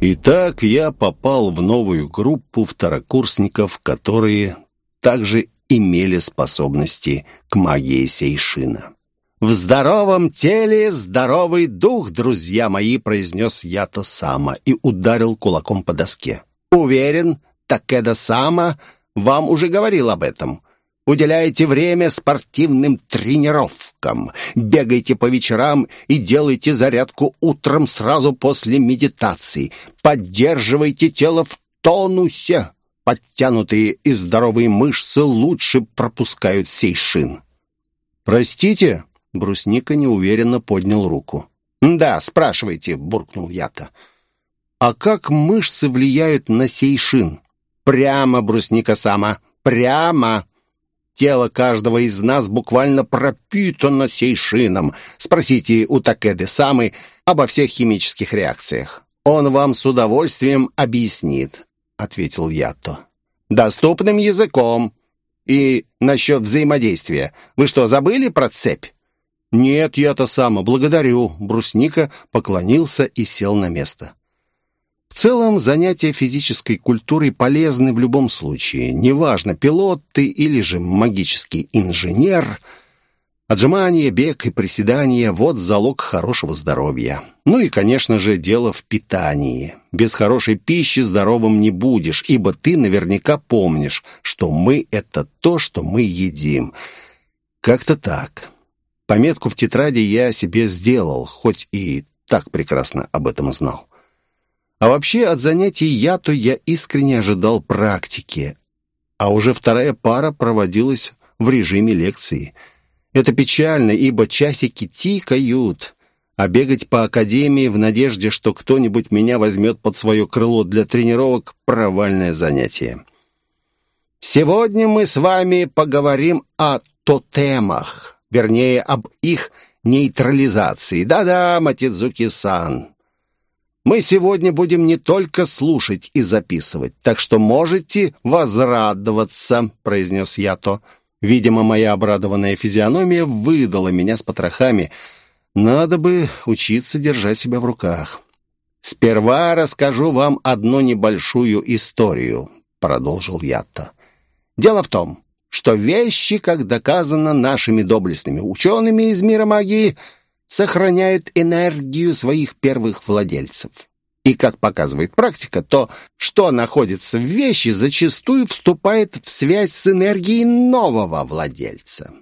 Итак, я попал в новую группу второкурсников, которые также имели способности к магии Сейшина. «В здоровом теле здоровый дух, друзья мои», — произнес Ято Сама и ударил кулаком по доске. «Уверен, Такеда Сама вам уже говорил об этом. Уделяйте время спортивным тренировкам. Бегайте по вечерам и делайте зарядку утром сразу после медитации. Поддерживайте тело в тонусе. Подтянутые и здоровые мышцы лучше пропускают сейшин. «Простите?» — Брусника неуверенно поднял руку. «Да, спрашивайте», — буркнул я-то. «А как мышцы влияют на сейшин?» «Прямо, Брусника сама, прямо!» Тело каждого из нас буквально пропитано сейшином. Спросите у Такеды Самы обо всех химических реакциях. Он вам с удовольствием объяснит, — ответил Ято. Доступным языком. И насчет взаимодействия. Вы что, забыли про цепь? «Нет, я-то сама, благодарю». Брусника поклонился и сел на место. В целом, занятия физической культурой полезны в любом случае. Неважно, пилот ты или же магический инженер. Отжимания, бег и приседания – вот залог хорошего здоровья. Ну и, конечно же, дело в питании. Без хорошей пищи здоровым не будешь, ибо ты наверняка помнишь, что мы – это то, что мы едим. Как-то так. Пометку в тетради я себе сделал, хоть и так прекрасно об этом знал. А вообще от занятий я-то я искренне ожидал практики, а уже вторая пара проводилась в режиме лекции. Это печально, ибо часики тикают, а бегать по академии в надежде, что кто-нибудь меня возьмет под свое крыло для тренировок – провальное занятие. Сегодня мы с вами поговорим о тотемах, вернее, об их нейтрализации. Да-да, Матидзуки-сан, мы сегодня будем не только слушать и записывать, так что можете возрадоваться», — произнес Ято. Видимо, моя обрадованная физиономия выдала меня с потрохами. Надо бы учиться держать себя в руках. «Сперва расскажу вам одну небольшую историю», — продолжил Ято. «Дело в том, что вещи, как доказано нашими доблестными учеными из мира магии, — сохраняют энергию своих первых владельцев. И, как показывает практика, то, что находится в вещи, зачастую вступает в связь с энергией нового владельца.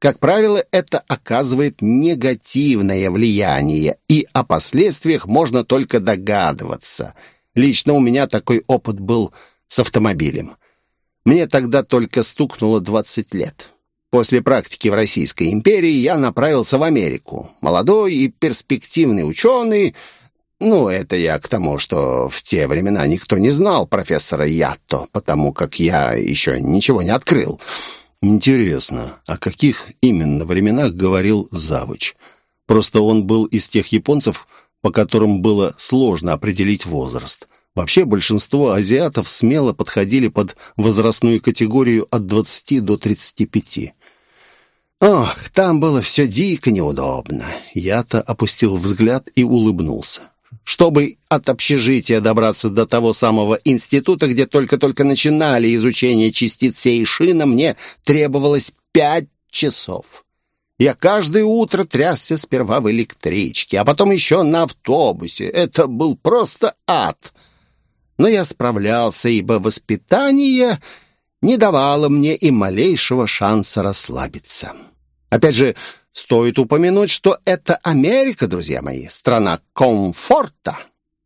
Как правило, это оказывает негативное влияние, и о последствиях можно только догадываться. Лично у меня такой опыт был с автомобилем. Мне тогда только стукнуло 20 лет. После практики в Российской империи я направился в Америку. Молодой и перспективный ученый... Ну, это я к тому, что в те времена никто не знал профессора Ятто, потому как я еще ничего не открыл. Интересно, о каких именно временах говорил Завуч? Просто он был из тех японцев, по которым было сложно определить возраст. Вообще большинство азиатов смело подходили под возрастную категорию от 20 до 35. Ох, там было все дико неудобно. Я-то опустил взгляд и улыбнулся. Чтобы от общежития добраться до того самого института, где только-только начинали изучение частиц Сейшина, мне требовалось пять часов. Я каждое утро трясся сперва в электричке, а потом еще на автобусе. Это был просто ад. Но я справлялся, ибо воспитание не давало мне и малейшего шанса расслабиться. Опять же, стоит упомянуть, что это Америка, друзья мои, страна комфорта.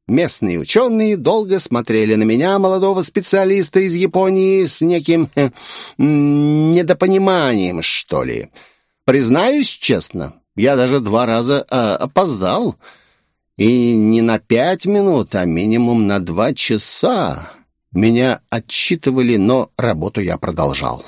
Местные ученые долго смотрели на меня, молодого специалиста из Японии, с неким э, недопониманием, что ли. Признаюсь честно, я даже два раза э, опоздал. И не на пять минут, а минимум на два часа. Меня отчитывали, но работу я продолжал.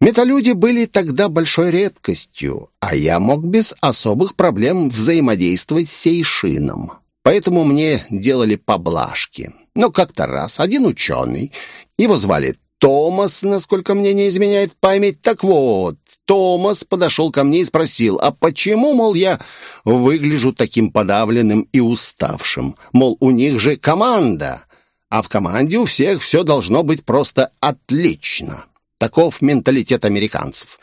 Металюди были тогда большой редкостью, а я мог без особых проблем взаимодействовать с Сейшином. Поэтому мне делали поблажки. Но как-то раз один ученый, его звали Томас, насколько мне не изменяет память, так вот, Томас подошел ко мне и спросил, а почему, мол, я выгляжу таким подавленным и уставшим? Мол, у них же команда, а в команде у всех все должно быть просто отлично. Таков менталитет американцев.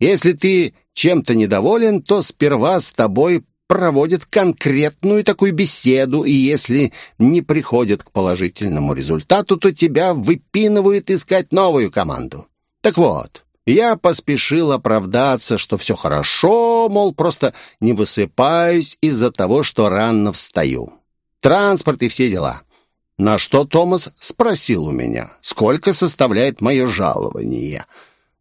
Если ты чем-то недоволен, то сперва с тобой проводят конкретную такую беседу, и если не приходят к положительному результату, то тебя выпинывают искать новую команду. Так вот, я поспешил оправдаться, что все хорошо, мол, просто не высыпаюсь из-за того, что рано встаю. Транспорт и все дела. На что Томас спросил у меня, сколько составляет мое жалование.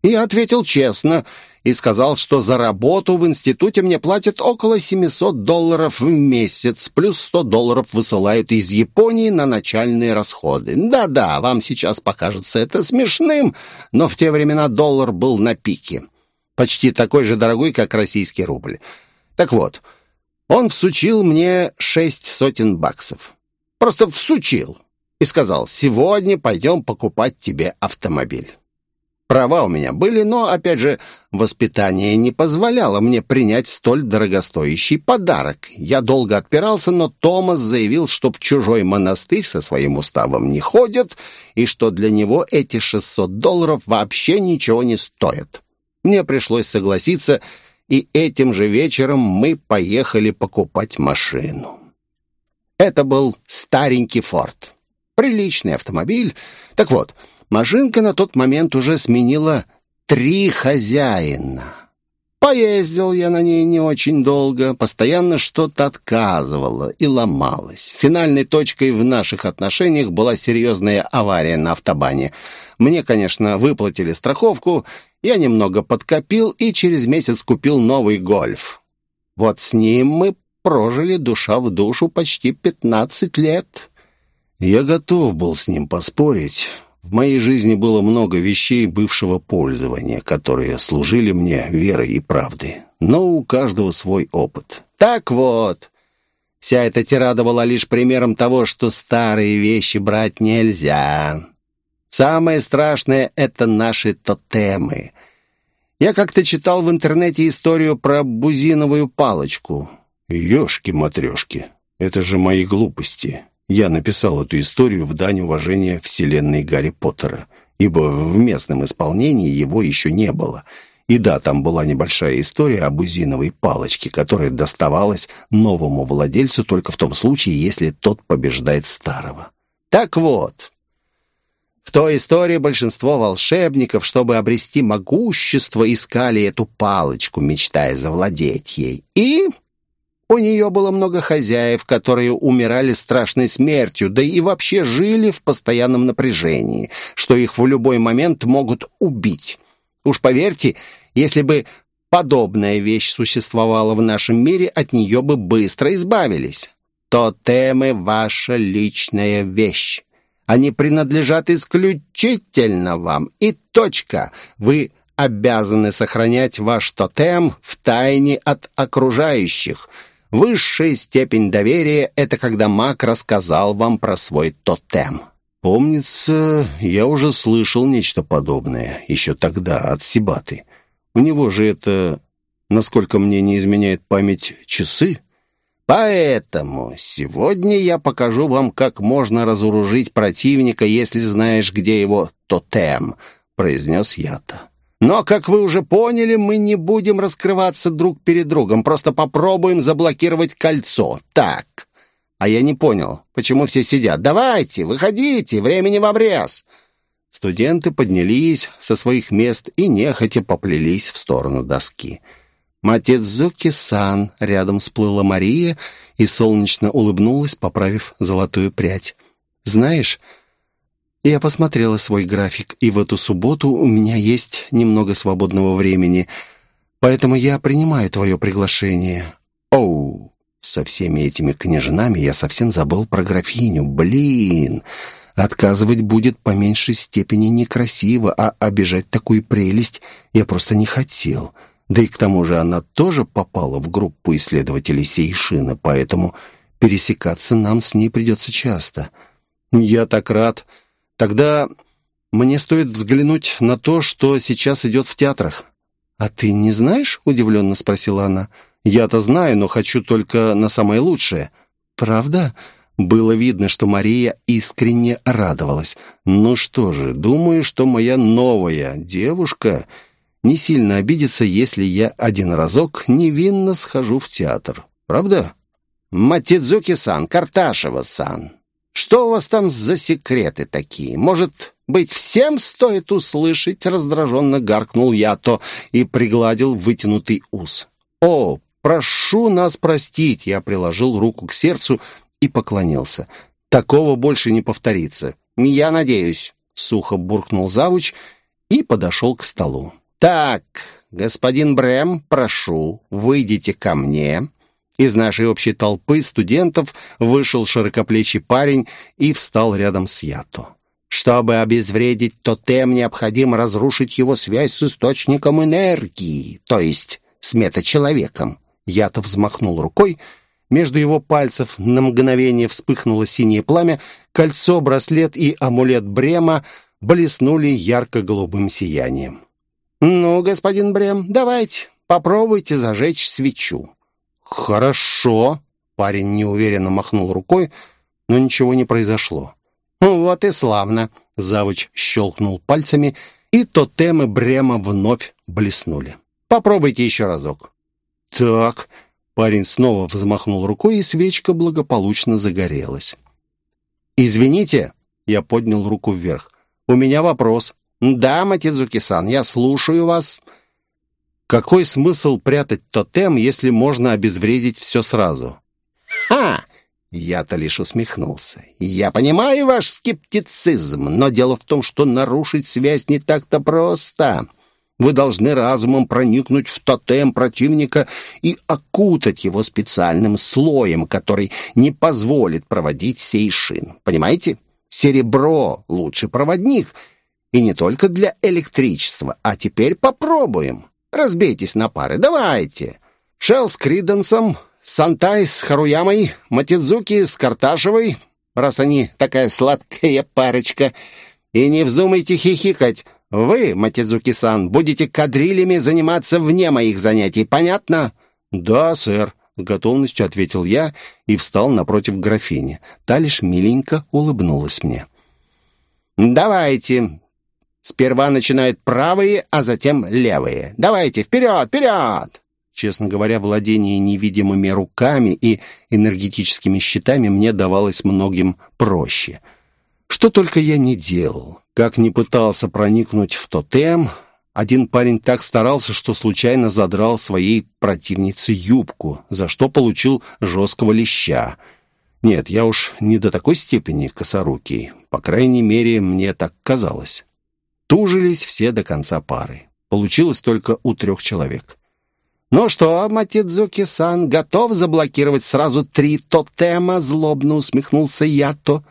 Я ответил честно и сказал, что за работу в институте мне платят около 700 долларов в месяц, плюс 100 долларов высылают из Японии на начальные расходы. Да-да, вам сейчас покажется это смешным, но в те времена доллар был на пике. Почти такой же дорогой, как российский рубль. Так вот, он всучил мне шесть сотен баксов. Просто всучил и сказал, сегодня пойдем покупать тебе автомобиль. Права у меня были, но, опять же, воспитание не позволяло мне принять столь дорогостоящий подарок. Я долго отпирался, но Томас заявил, что в чужой монастырь со своим уставом не ходят, и что для него эти 600 долларов вообще ничего не стоят. Мне пришлось согласиться, и этим же вечером мы поехали покупать машину. Это был старенький «Форд». Приличный автомобиль. Так вот, машинка на тот момент уже сменила три хозяина. Поездил я на ней не очень долго, постоянно что-то отказывало и ломалось. Финальной точкой в наших отношениях была серьезная авария на автобане. Мне, конечно, выплатили страховку, я немного подкопил и через месяц купил новый «Гольф». Вот с ним мы прожили душа в душу почти пятнадцать лет. Я готов был с ним поспорить. В моей жизни было много вещей бывшего пользования, которые служили мне верой и правдой. Но у каждого свой опыт. Так вот, вся эта тирада была лишь примером того, что старые вещи брать нельзя. Самое страшное — это наши тотемы. Я как-то читал в интернете историю про бузиновую палочку. «Ешки-матрешки, это же мои глупости. Я написал эту историю в дань уважения вселенной Гарри Поттера, ибо в местном исполнении его еще не было. И да, там была небольшая история о бузиновой палочке, которая доставалась новому владельцу только в том случае, если тот побеждает старого. Так вот, в той истории большинство волшебников, чтобы обрести могущество, искали эту палочку, мечтая завладеть ей. И у нее было много хозяев, которые умирали страшной смертью, да и вообще жили в постоянном напряжении, что их в любой момент могут убить. Уж поверьте, если бы подобная вещь существовала в нашем мире, от нее бы быстро избавились. Тотемы — ваша личная вещь. Они принадлежат исключительно вам. И точка. Вы обязаны сохранять ваш тотем в тайне от окружающих — Высшая степень доверия — это когда маг рассказал вам про свой тотем. Помнится, я уже слышал нечто подобное, еще тогда, от Сибаты. У него же это, насколько мне не изменяет память, часы. Поэтому сегодня я покажу вам, как можно разоружить противника, если знаешь, где его тотем, произнес я-то. Но, как вы уже поняли, мы не будем раскрываться друг перед другом, просто попробуем заблокировать кольцо. Так. А я не понял, почему все сидят. Давайте, выходите, времени в обрез. Студенты поднялись со своих мест и нехотя поплелись в сторону доски. Матидзуки-сан рядом всплыла Мария и солнечно улыбнулась, поправив золотую прядь. «Знаешь, я посмотрела свой график, и в эту субботу у меня есть немного свободного времени, поэтому я принимаю твое приглашение». «Оу!» Со всеми этими княжнами я совсем забыл про графиню. Блин! Отказывать будет по меньшей степени некрасиво, а обижать такую прелесть я просто не хотел. Да и к тому же она тоже попала в группу исследователей Сейшина, поэтому пересекаться нам с ней придется часто. «Я так рад!» Тогда мне стоит взглянуть на то, что сейчас идет в театрах». «А ты не знаешь?» — удивленно спросила она. «Я-то знаю, но хочу только на самое лучшее». «Правда?» Было видно, что Мария искренне радовалась. «Ну что же, думаю, что моя новая девушка не сильно обидится, если я один разок невинно схожу в театр. «Правда?» «Матидзуки-сан, Карташева-сан, что у вас там за секреты такие? Может быть, всем стоит услышать?» Раздраженно гаркнул я то и пригладил вытянутый ус. «О, прошу нас простить!» Я приложил руку к сердцу и поклонился. «Такого больше не повторится. Я надеюсь», — сухо буркнул завуч и подошел к столу. «Так, господин Брэм, прошу, выйдите ко мне». Из нашей общей толпы студентов вышел широкоплечий парень и встал рядом с Ято. Чтобы обезвредить тотем, необходимо разрушить его связь с источником энергии, то есть с метачеловеком. Ято взмахнул рукой, между его пальцев на мгновение вспыхнуло синее пламя, кольцо, браслет и амулет Брема блеснули ярко-голубым сиянием. «Ну, господин Брем, давайте, попробуйте зажечь свечу». «Хорошо», — парень неуверенно махнул рукой, но ничего не произошло. «Вот и славно», — завуч щелкнул пальцами, и тотемы Брема вновь блеснули. «Попробуйте еще разок». «Так», — парень снова взмахнул рукой, и свечка благополучно загорелась. «Извините», — я поднял руку вверх, — «у меня вопрос». «Да, Матидзуки-сан, я слушаю вас». Какой смысл прятать тотем, если можно обезвредить все сразу? «Ха!» Я-то лишь усмехнулся. «Я понимаю ваш скептицизм, но дело в том, что нарушить связь не так-то просто. Вы должны разумом проникнуть в тотем противника и окутать его специальным слоем, который не позволит проводить сей шин. Понимаете? Серебро — лучший проводник. И не только для электричества. А теперь попробуем. Разбейтесь на пары, давайте. Шелл с Криденсом, Сантай с Харуямой, Матидзуки с Карташевой, раз они такая сладкая парочка. И не вздумайте хихикать. Вы, Матидзуки-сан, будете кадрилями заниматься вне моих занятий, понятно? Да, сэр. Готовностью ответил я и встал напротив графини. Та лишь миленько улыбнулась мне. «Давайте, Сперва начинают правые, а затем левые. Давайте, вперед, вперед!» Честно говоря, владение невидимыми руками и энергетическими щитами мне давалось многим проще. Что только я не делал. Как не пытался проникнуть в тотем, один парень так старался, что случайно задрал своей противнице юбку, за что получил жесткого леща. Нет, я уж не до такой степени косорукий. По крайней мере, мне так казалось. Тужились все до конца пары. Получилось только у трех человек. «Ну что, Матидзуки-сан, готов заблокировать сразу три тотема?» Злобно усмехнулся Ято.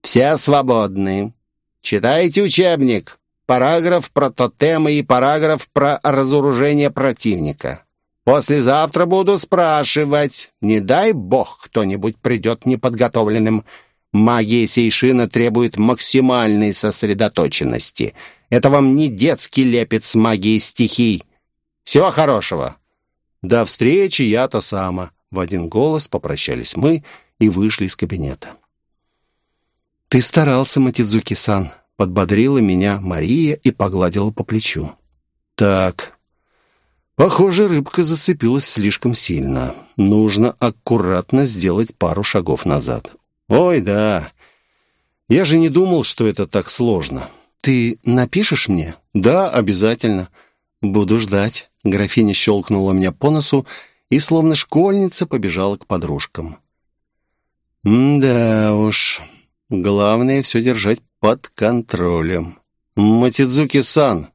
«Все свободны. Читайте учебник. Параграф про тотемы и параграф про разоружение противника. Послезавтра буду спрашивать. Не дай бог кто-нибудь придет неподготовленным. Магия Сейшина требует максимальной сосредоточенности». Это вам не детский лепет с магией стихий. Всего хорошего!» «До встречи, я-то сама!» В один голос попрощались мы и вышли из кабинета. «Ты старался, Матидзуки-сан!» Подбодрила меня Мария и погладила по плечу. «Так, Похоже, рыбка зацепилась слишком сильно. Нужно аккуратно сделать пару шагов назад. Ой, да. Я же не думал, что это так сложно. «Ты напишешь мне?» «Да, обязательно. Буду ждать». Графиня щелкнула меня по носу и, словно школьница, побежала к подружкам. «Да уж, главное все держать под контролем». «Матидзуки-сан,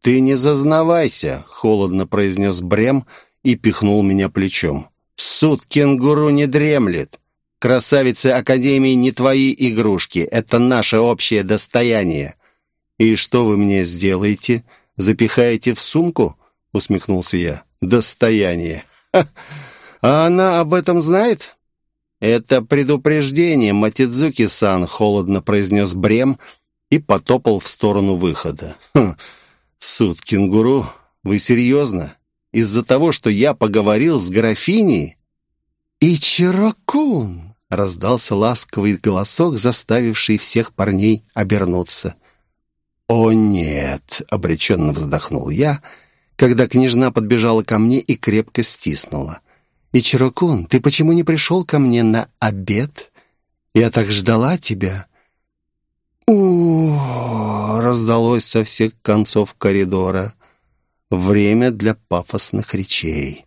ты не зазнавайся», — холодно произнес Брем и пихнул меня плечом. «Суд кенгуру не дремлет. Красавицы Академии не твои игрушки, это наше общее достояние». «И что вы мне сделаете? Запихаете в сумку?» — усмехнулся я. «Достояние! Ха! А она об этом знает?» «Это предупреждение, Матидзуки-сан», — холодно произнес Брем и потопал в сторону выхода. «Хм, суд кенгуру? Вы серьезно? Из-за того, что я поговорил с графиней?» «Ичирокун!» — раздался ласковый голосок, заставивший всех парней обернуться. «О, нет!» — обреченно вздохнул я, когда княжна подбежала ко мне и крепко стиснула. «Ичирокун, ты почему не пришел ко мне на обед? Я так ждала тебя». у раздалось со всех концов коридора. Время для пафосных речей.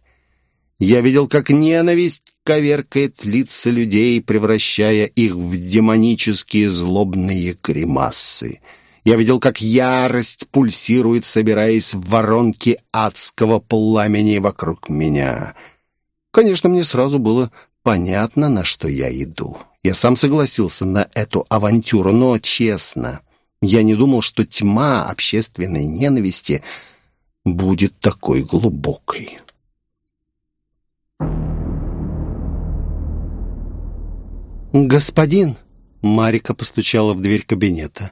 Я видел, как ненависть коверкает лица людей, превращая их в демонические злобные гримасы. Я видел, как ярость пульсирует, собираясь в воронки адского пламени вокруг меня. Конечно, мне сразу было понятно, на что я иду. Я сам согласился на эту авантюру, но честно, я не думал, что тьма общественной ненависти будет такой глубокой. «Господин!» — Марика постучала в дверь кабинета.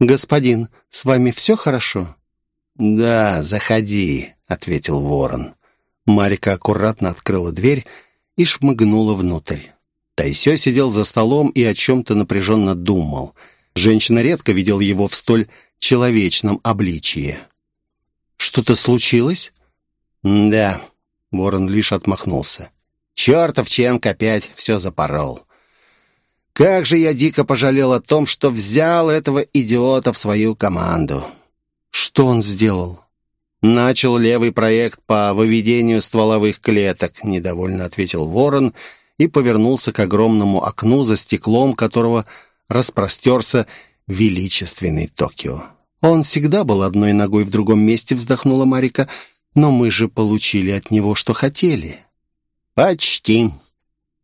«Господин, с вами все хорошо?» «Да, заходи», — ответил ворон. Марика аккуратно открыла дверь и шмыгнула внутрь. Тайсё сидел за столом и о чем-то напряженно думал. Женщина редко видела его в столь человечном обличии. «Что-то случилось?» «Да», — ворон лишь отмахнулся. «Чертов Ченк опять все запорол. Как же я дико пожалел о том, что взял этого идиота в свою команду. Что он сделал? Начал левый проект по выведению стволовых клеток, недовольно ответил Ворон и повернулся к огромному окну, за стеклом которого распростерся величественный Токио. Он всегда был одной ногой в другом месте, вздохнула Марика, но мы же получили от него, что хотели. Почти.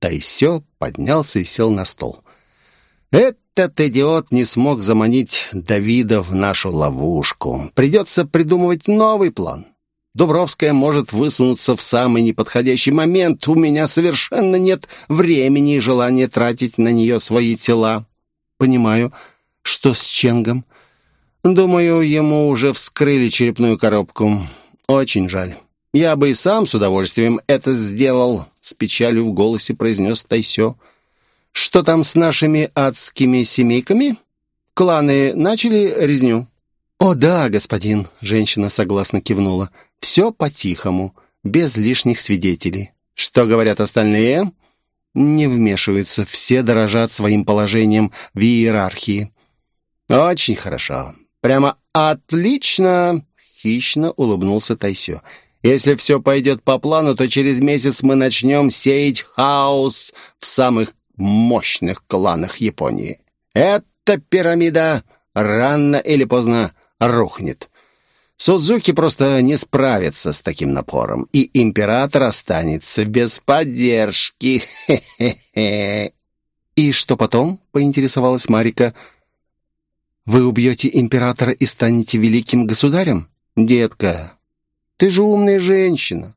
Тайсё поднялся и сел на стол. Этот идиот не смог заманить Давида в нашу ловушку. Придется придумывать новый план. Дубровская может высунуться в самый неподходящий момент. У меня совершенно нет времени и желания тратить на нее свои тела. Понимаю. Что с Ченгом? Думаю, ему уже вскрыли черепную коробку. Очень жаль. Я бы и сам с удовольствием это сделал, с печалью в голосе произнес Тайсё. Что там с нашими адскими семейками? Кланы начали резню?» «О да, господин», — женщина согласно кивнула. «Все по-тихому, без лишних свидетелей». «Что говорят остальные?» «Не вмешиваются, все дорожат своим положением в иерархии». «Очень хорошо. Прямо отлично!» — хищно улыбнулся Тайсё. «Если все пойдет по плану, то через месяц мы начнем сеять хаос в самых мощных кланах Японии. Эта пирамида рано или поздно рухнет. Судзуки просто не справится с таким напором, и император останется без поддержки. Хе-хе-хе. «И что потом?» — поинтересовалась Марика. «Вы убьете императора и станете великим государем?» «Детка, ты же умная женщина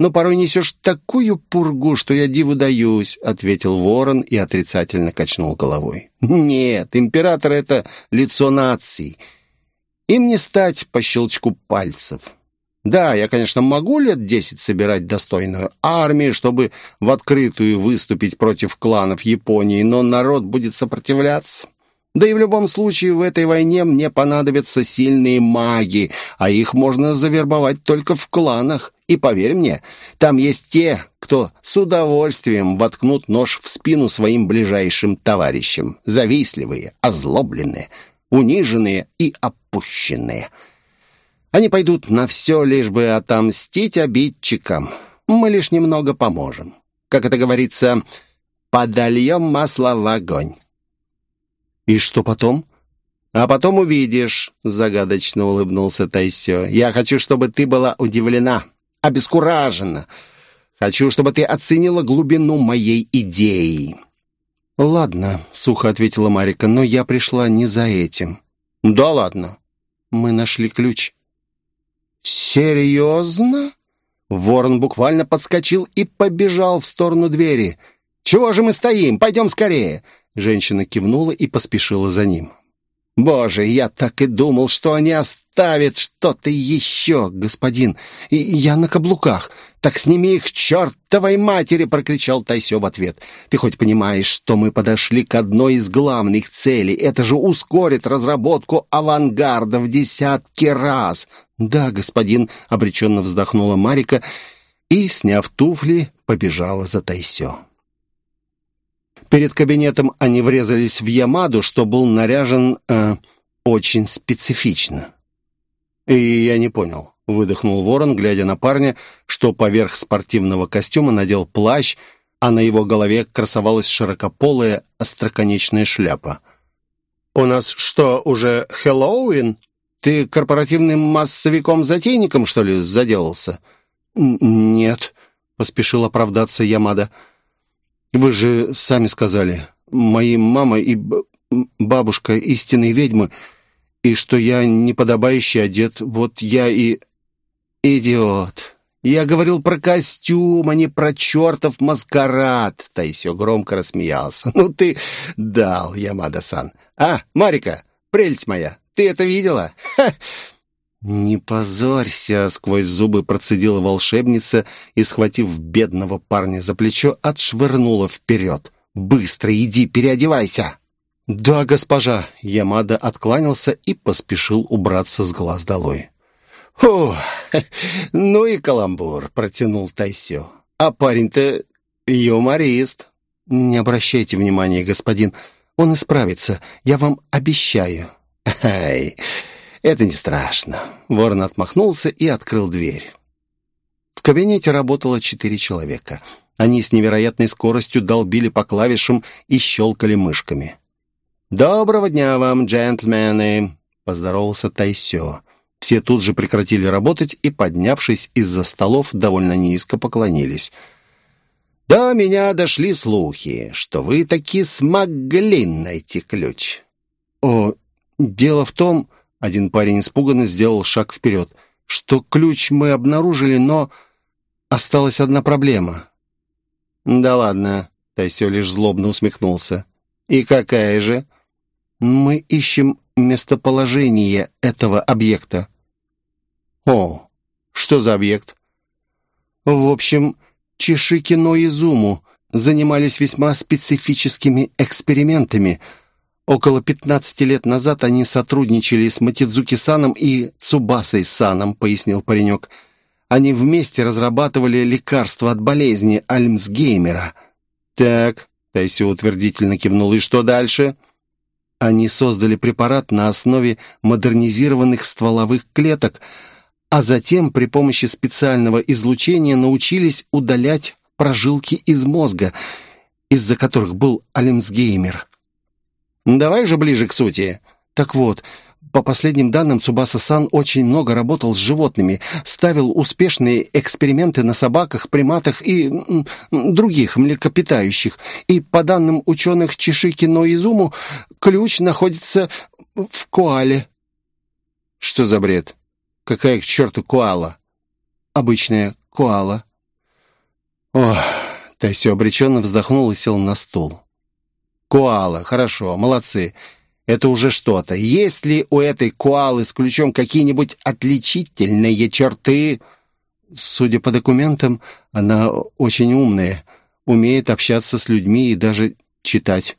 но порой несешь такую пургу, что я диву даюсь», — ответил ворон и отрицательно качнул головой. «Нет, император — это лицо нации. Им не стать по щелчку пальцев. Да, я, конечно, могу лет десять собирать достойную армию, чтобы в открытую выступить против кланов Японии, но народ будет сопротивляться». Да и в любом случае в этой войне мне понадобятся сильные маги, а их можно завербовать только в кланах. И поверь мне, там есть те, кто с удовольствием воткнут нож в спину своим ближайшим товарищам. Завистливые, озлобленные, униженные и опущенные. Они пойдут на все, лишь бы отомстить обидчикам. Мы лишь немного поможем. Как это говорится, подольем масло в огонь. «И что потом?» «А потом увидишь», — загадочно улыбнулся Тайсё. «Я хочу, чтобы ты была удивлена, обескуражена. Хочу, чтобы ты оценила глубину моей идеи». «Ладно», — сухо ответила Марика, — «но я пришла не за этим». «Да ладно». «Мы нашли ключ». «Серьезно?» Ворон буквально подскочил и побежал в сторону двери. «Чего же мы стоим? Пойдем скорее!» Женщина кивнула и поспешила за ним. «Боже, я так и думал, что они оставят что-то еще, господин. И я на каблуках. Так сними их чертовой матери!» — прокричал Тайсё в ответ. «Ты хоть понимаешь, что мы подошли к одной из главных целей? Это же ускорит разработку авангарда в десятки раз!» «Да, господин», — обреченно вздохнула Марика и, сняв туфли, побежала за Тайсё. Перед кабинетом они врезались в Ямаду, что был наряжен э, очень специфично. И я не понял, выдохнул ворон, глядя на парня, что поверх спортивного костюма надел плащ, а на его голове красовалась широкополая остроконечная шляпа. «У нас что, уже Хэллоуин? Ты корпоративным массовиком-затейником, что ли, заделался?» «Нет», — поспешил оправдаться Ямада. «Вы же сами сказали, мои мама и бабушка истинные ведьмы, и что я неподобающе одет, вот я и...» «Идиот! Я говорил про костюм, а не про чертов маскарад!» Тайсё громко рассмеялся. «Ну ты дал, Ямада-сан! А, Марика, прелесть моя, ты это видела? Ха!» «Не позорься!» — сквозь зубы процедила волшебница и, схватив бедного парня за плечо, отшвырнула вперед. «Быстро иди, переодевайся!» «Да, госпожа!» — Ямада откланялся и поспешил убраться с глаз долой. «О, ну и каламбур!» — протянул Тайсё. «А парень-то юморист!» «Не обращайте внимания, господин. Он исправится, я вам обещаю». «Ай!» «Это не страшно». Ворон отмахнулся и открыл дверь. В кабинете работало четыре человека. Они с невероятной скоростью долбили по клавишам и щелкали мышками. «Доброго дня вам, джентльмены!» — поздоровался Тайсё. Все тут же прекратили работать и, поднявшись из-за столов, довольно низко поклонились. «До меня дошли слухи, что вы таки смогли найти ключ». «О, дело в том...» Один парень испуганно сделал шаг вперед. «Что ключ мы обнаружили, но осталась одна проблема». «Да ладно», — Тайсё лишь злобно усмехнулся. «И какая же?» «Мы ищем местоположение этого объекта». «О, что за объект?» «В общем, Чешикино и Зуму занимались весьма специфическими экспериментами», Около 15 лет назад они сотрудничали с Матидзуки-саном и Цубасой-саном, пояснил паренек. Они вместе разрабатывали лекарство от болезни Альмсгеймера. Так, Тайси утвердительно кивнул. И что дальше? Они создали препарат на основе модернизированных стволовых клеток, а затем при помощи специального излучения научились удалять прожилки из мозга, из-за которых был Альмсгеймер. Давай же ближе к сути. Так вот, по последним данным, Цубаса-сан очень много работал с животными, ставил успешные эксперименты на собаках, приматах и других млекопитающих. И по данным ученых Чишики Ноизуму, ключ находится в коале. Что за бред? Какая к черту коала? Обычная коала. Ох, Тайсё обреченно вздохнул и сел на стул. Коала, хорошо, молодцы. Это уже что-то. Есть ли у этой коалы с ключом какие-нибудь отличительные черты? Судя по документам, она очень умная, умеет общаться с людьми и даже читать.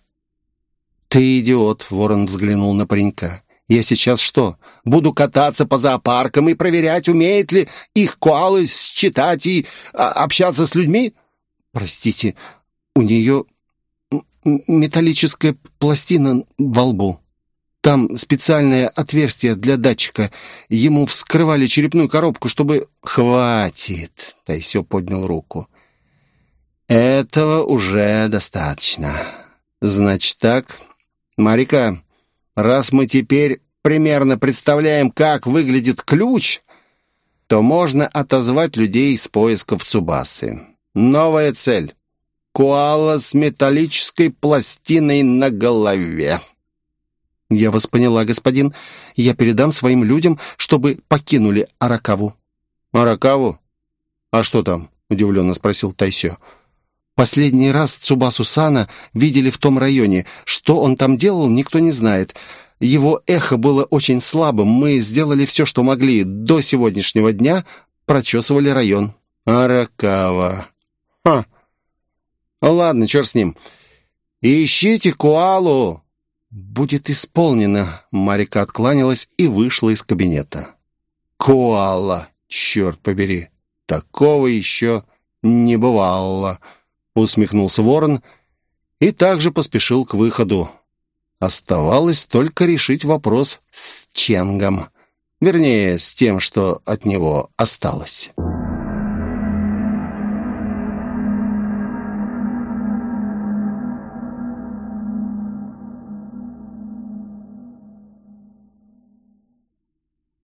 «Ты идиот», — Ворон взглянул на паренька. «Я сейчас что, буду кататься по зоопаркам и проверять, умеет ли их коалы считать и а, общаться с людьми?» «Простите, у нее металлическая пластина во лбу. Там специальное отверстие для датчика. Ему вскрывали черепную коробку, чтобы... «Хватит!» — Тайсё поднял руку. «Этого уже достаточно. Значит так, Марика, раз мы теперь примерно представляем, как выглядит ключ, то можно отозвать людей с поисков Цубасы. Новая цель Куала с металлической пластиной на голове. «Я вас поняла, господин. Я передам своим людям, чтобы покинули Аракаву». «Аракаву? А что там?» — удивленно спросил Тайсё. «Последний раз Цубасу Сана видели в том районе. Что он там делал, никто не знает. Его эхо было очень слабым. Мы сделали все, что могли. До сегодняшнего дня прочесывали район». «Аракава. Ха!» Ладно, черт с ним. Ищите Куалу. Будет исполнено. Марика откланялась и вышла из кабинета. Куала, черт побери. такого еще не бывало», — усмехнулся ворон и также поспешил к выходу. Оставалось только решить вопрос с Ченгом. Вернее, с тем, что от него осталось.